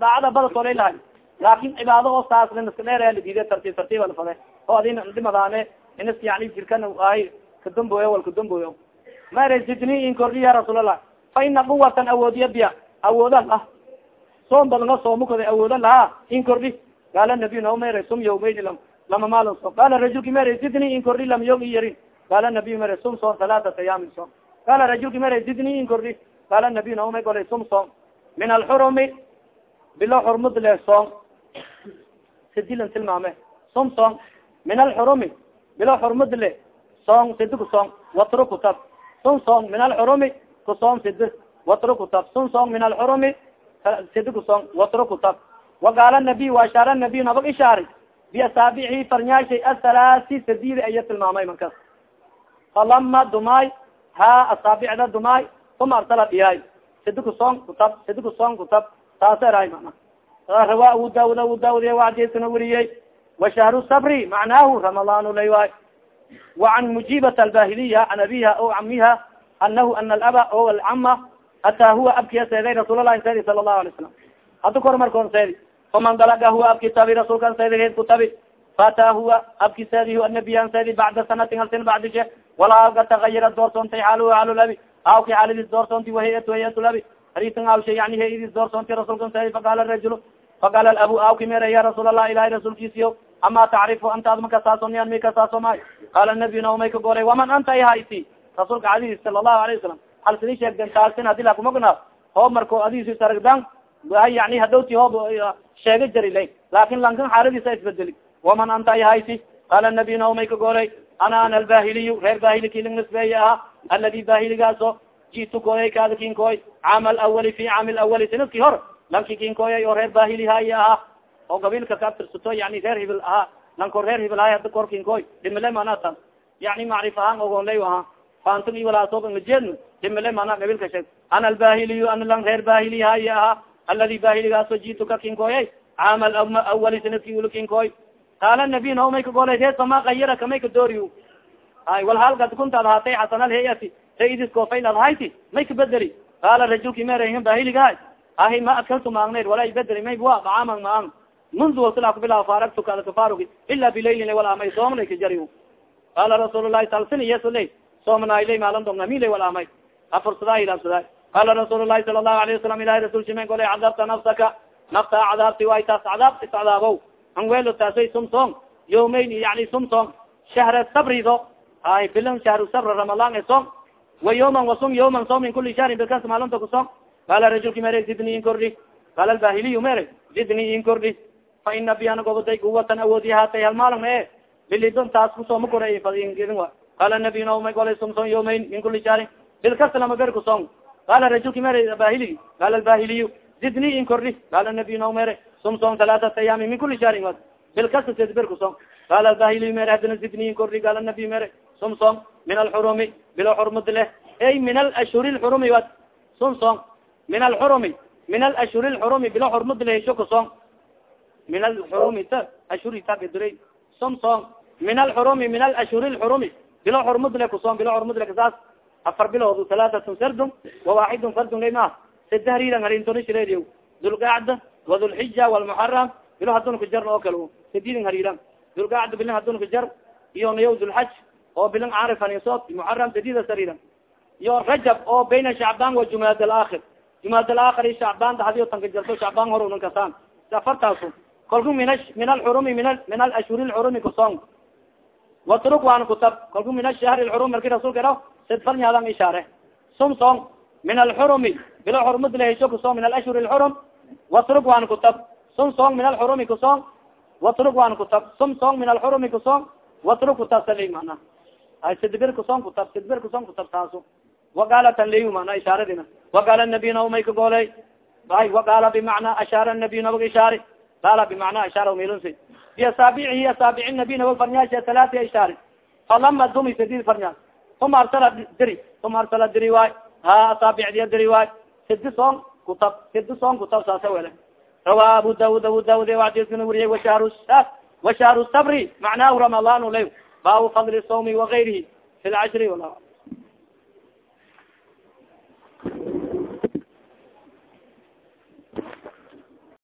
daacada bada solay lahay laakin cibaado oo saas lanaska dheer ladiide tartiib tartiib ala fade oo adin dhimadaane inas yani jirkan ay kadamboyo wal kadamboyo mara zidni in kordhi ya rasuulallah fa ina quwatan awoodiya biya. Awoodan ah soom badanga soomukada awoodan lahaa in kordhi qaala nabiy nao mera sum yawmayni lama maalin som qala rajulki mere zidni in kordhi lam yog i yarin. Qala nabiy mere sum soom halaatat ayaamin som qala rajulki mere zidni in kordhi qala nabiy naomay golay sum soom min alxurumi bilo xurmud le soom sidilan tilmaame. Sum soom min alxurumi bilo xurmud le soom sidi ku soom watru kutab sum soom min alxurumi ku soom sidi watru kutab sum soom min alxurumi sidi ku soom watru kutab waqaala nabiy waashaara nabiy nabag ishaari biasaabici farnyaashay athalaasi sadida aya tilmaamay markaas falama dumaay ha asaabicda dumaay uma arsala dhiyaay sidi kusong kutab sidi kusong kutab saasa erahay mana rawa abu daawud abu daawud wadiskana weriyey wa shahru sabri macnaahu ramadaan lay waay وعan mujibat albahiliya an abiha o camiha anahu ana alaba o alcama ataa huwa abkiya seeday rasuul lahi sedi sala الlahu alay salam hada kor markoon seedi faman dalaga huwa abki tabi rasuulkan seedi ku tabi faataa huwa abki seedi anabiyan seedi bacda sanatin hal sin bacdishe walaa ka tagayara doorsoontay xaaluhu xaalulabi awki xaalidis doorsonti wahayat hayatulabi haritan awsha yani hayadis doorsonti rasuulkan seedi faqala rajul faqala abu awki mere ya rasuul allah ilahi rasuulkiisiyo ama tacrifu anta ad makasaaso nian mi kasaaso may qaala nabiy naomay ka golay waman anta ihayti rasuulka cadidis sala allahu alayه wasalam hal sidi sheegden taasin haddii lakumagna hoob marko adiis saragdan yani hadhowti hoob sheega jari la laakin lankan xaaladiisa isbedeli waman anta ay hayti qaala nabiy naomay ka golay ana ana albahiliy reer bahili kiling nisbeeye aha. Aladi bahiligaaso jitu koyay kaada kinkooy caama alawali fi caami lawali sannadkii hor. Lanki kinkooyay oo reer bahili haye aha. Oo gabiilka ka tirsato yani reer hibil ahaa lanko reer hibil hay hada kor kinkooy dhimile manatan yani macrif ahaan ogonlay aha faantag i walaasobangajeedn dhimile mana gabiilka sheeg. Ana albahiliy ana lang reer bahili haye aha aladi bahiligaaso jitu ka kinkooyay caama awali sannadkii ula kinkooy qaala nabiy naomay ka golay reer sama kayara kamay ka dooriy ay wal halkad kuntaad ahaatay xasan alhayati raidiskofayl adhayti may ka bedeli qaala rajulki merhan bahiligaha ahi ma adkaltu maagnayd wala bedeli may wa macaama maang mundu wasila kubilaa faaragtu kada kafarugi ila bilaylin wala amay soomnay ka jari qaala rasuul lahi salsin yesla soomnayle maalan dongamile wala amay afursada ilabsada qaala rasuul lahi sala lahu alayه wasalam ilahi rasulki may golay cadabta nafsaka nafta cadaabti way taas cadaab iscadaabow an welo taasay sumsong yawmayn yani sumsong shahra sabrido ay bilan shahru sabr ramadan e song wa yawman wasum yawman som min kuli shahrin bilkas maalinta kusong qala rajulki mere zidni in kordhi qala albahiliyu mere zidni in kordhi fa ina biana goboday kuwatan awoodi haatay hal maalin ma e bilidon taas kusooma kora wa qala nabiy naomay golay sumsong yawmayn min kuli shahrin bilkas lama ber kusong qala rajulki mere bahili qala albahiliyu zidni in kordhi qala nabiy nao mere sumsong talaatat ayaami min kuli shahrin wa bilkasa ted ber kusong qala albahiliyu mere hadina zidni in kordhi qala nabiy mere sumsong min alxurumi bilo xurmad leh ay min alashhuri lxurumi wa sumsong min alxurumi min alashhuri lxurumi bilo xurmad leh isho kusong min alxurumi ta ashhuri takadira sumsong min alxurumi min alashhuri lxurumi bilo xurmad leh kusong bilo xurmad leh kasaas afar bilood halaatatun sardum wawaxidun fardun lay ma sida hariiran harintoni shireediy dulqacda wadulxija walmuxaram bilo haduna kajarna oo kale sididin hariiran dulqacda bilin haduna kajar iyo nayaw dulxaj oo bilin caarifanisood muxaram sadida sariiran iyo rajab oo bayna shacbaan wa jumaad alaakhir. Jumaad alaakhir i shacbaan daxdiyo tanka jarto shacbaan hor unan kasaan afartaasu kalku min min alxurumi min min alashhuri lxurumi kusong. Watruk waan kutab kalku min ashahri lxurum marki rasulka iraw sidfarnyadan ishaare sumsong min alxurumi bilo xurmad lahesho kusong min alashhuri lxurum watruk waan kutab. Sumsong min alxurumi kusong watruk waan kutab. Sumsong min alxurumi kusong watruk kutab sali mana. Ay sidbir kusong kutab sidbir kusong kutab taaso waqaala tan leyu mana ishaaradina waqaala nabiy naumay ka goolay ay waqaala bimacnaa ashaara nabiy nabag ishaari qaala bimacnaa ashaara milunsi biasaabicihi asaabici nabiy nabag farnyaasha talaati falama dumi sadid farnyaas uma arsala diri. Uma arsala diri waay. Ha asaabicdiya diri waay. Sidi song kutab sidi song kutab saasa wele. Rawa abu daud abu daud adisna weriyay washahru washahru sabri macnaahu ramadaan lay baabu fadli sawmi wagayrihi fi lcashri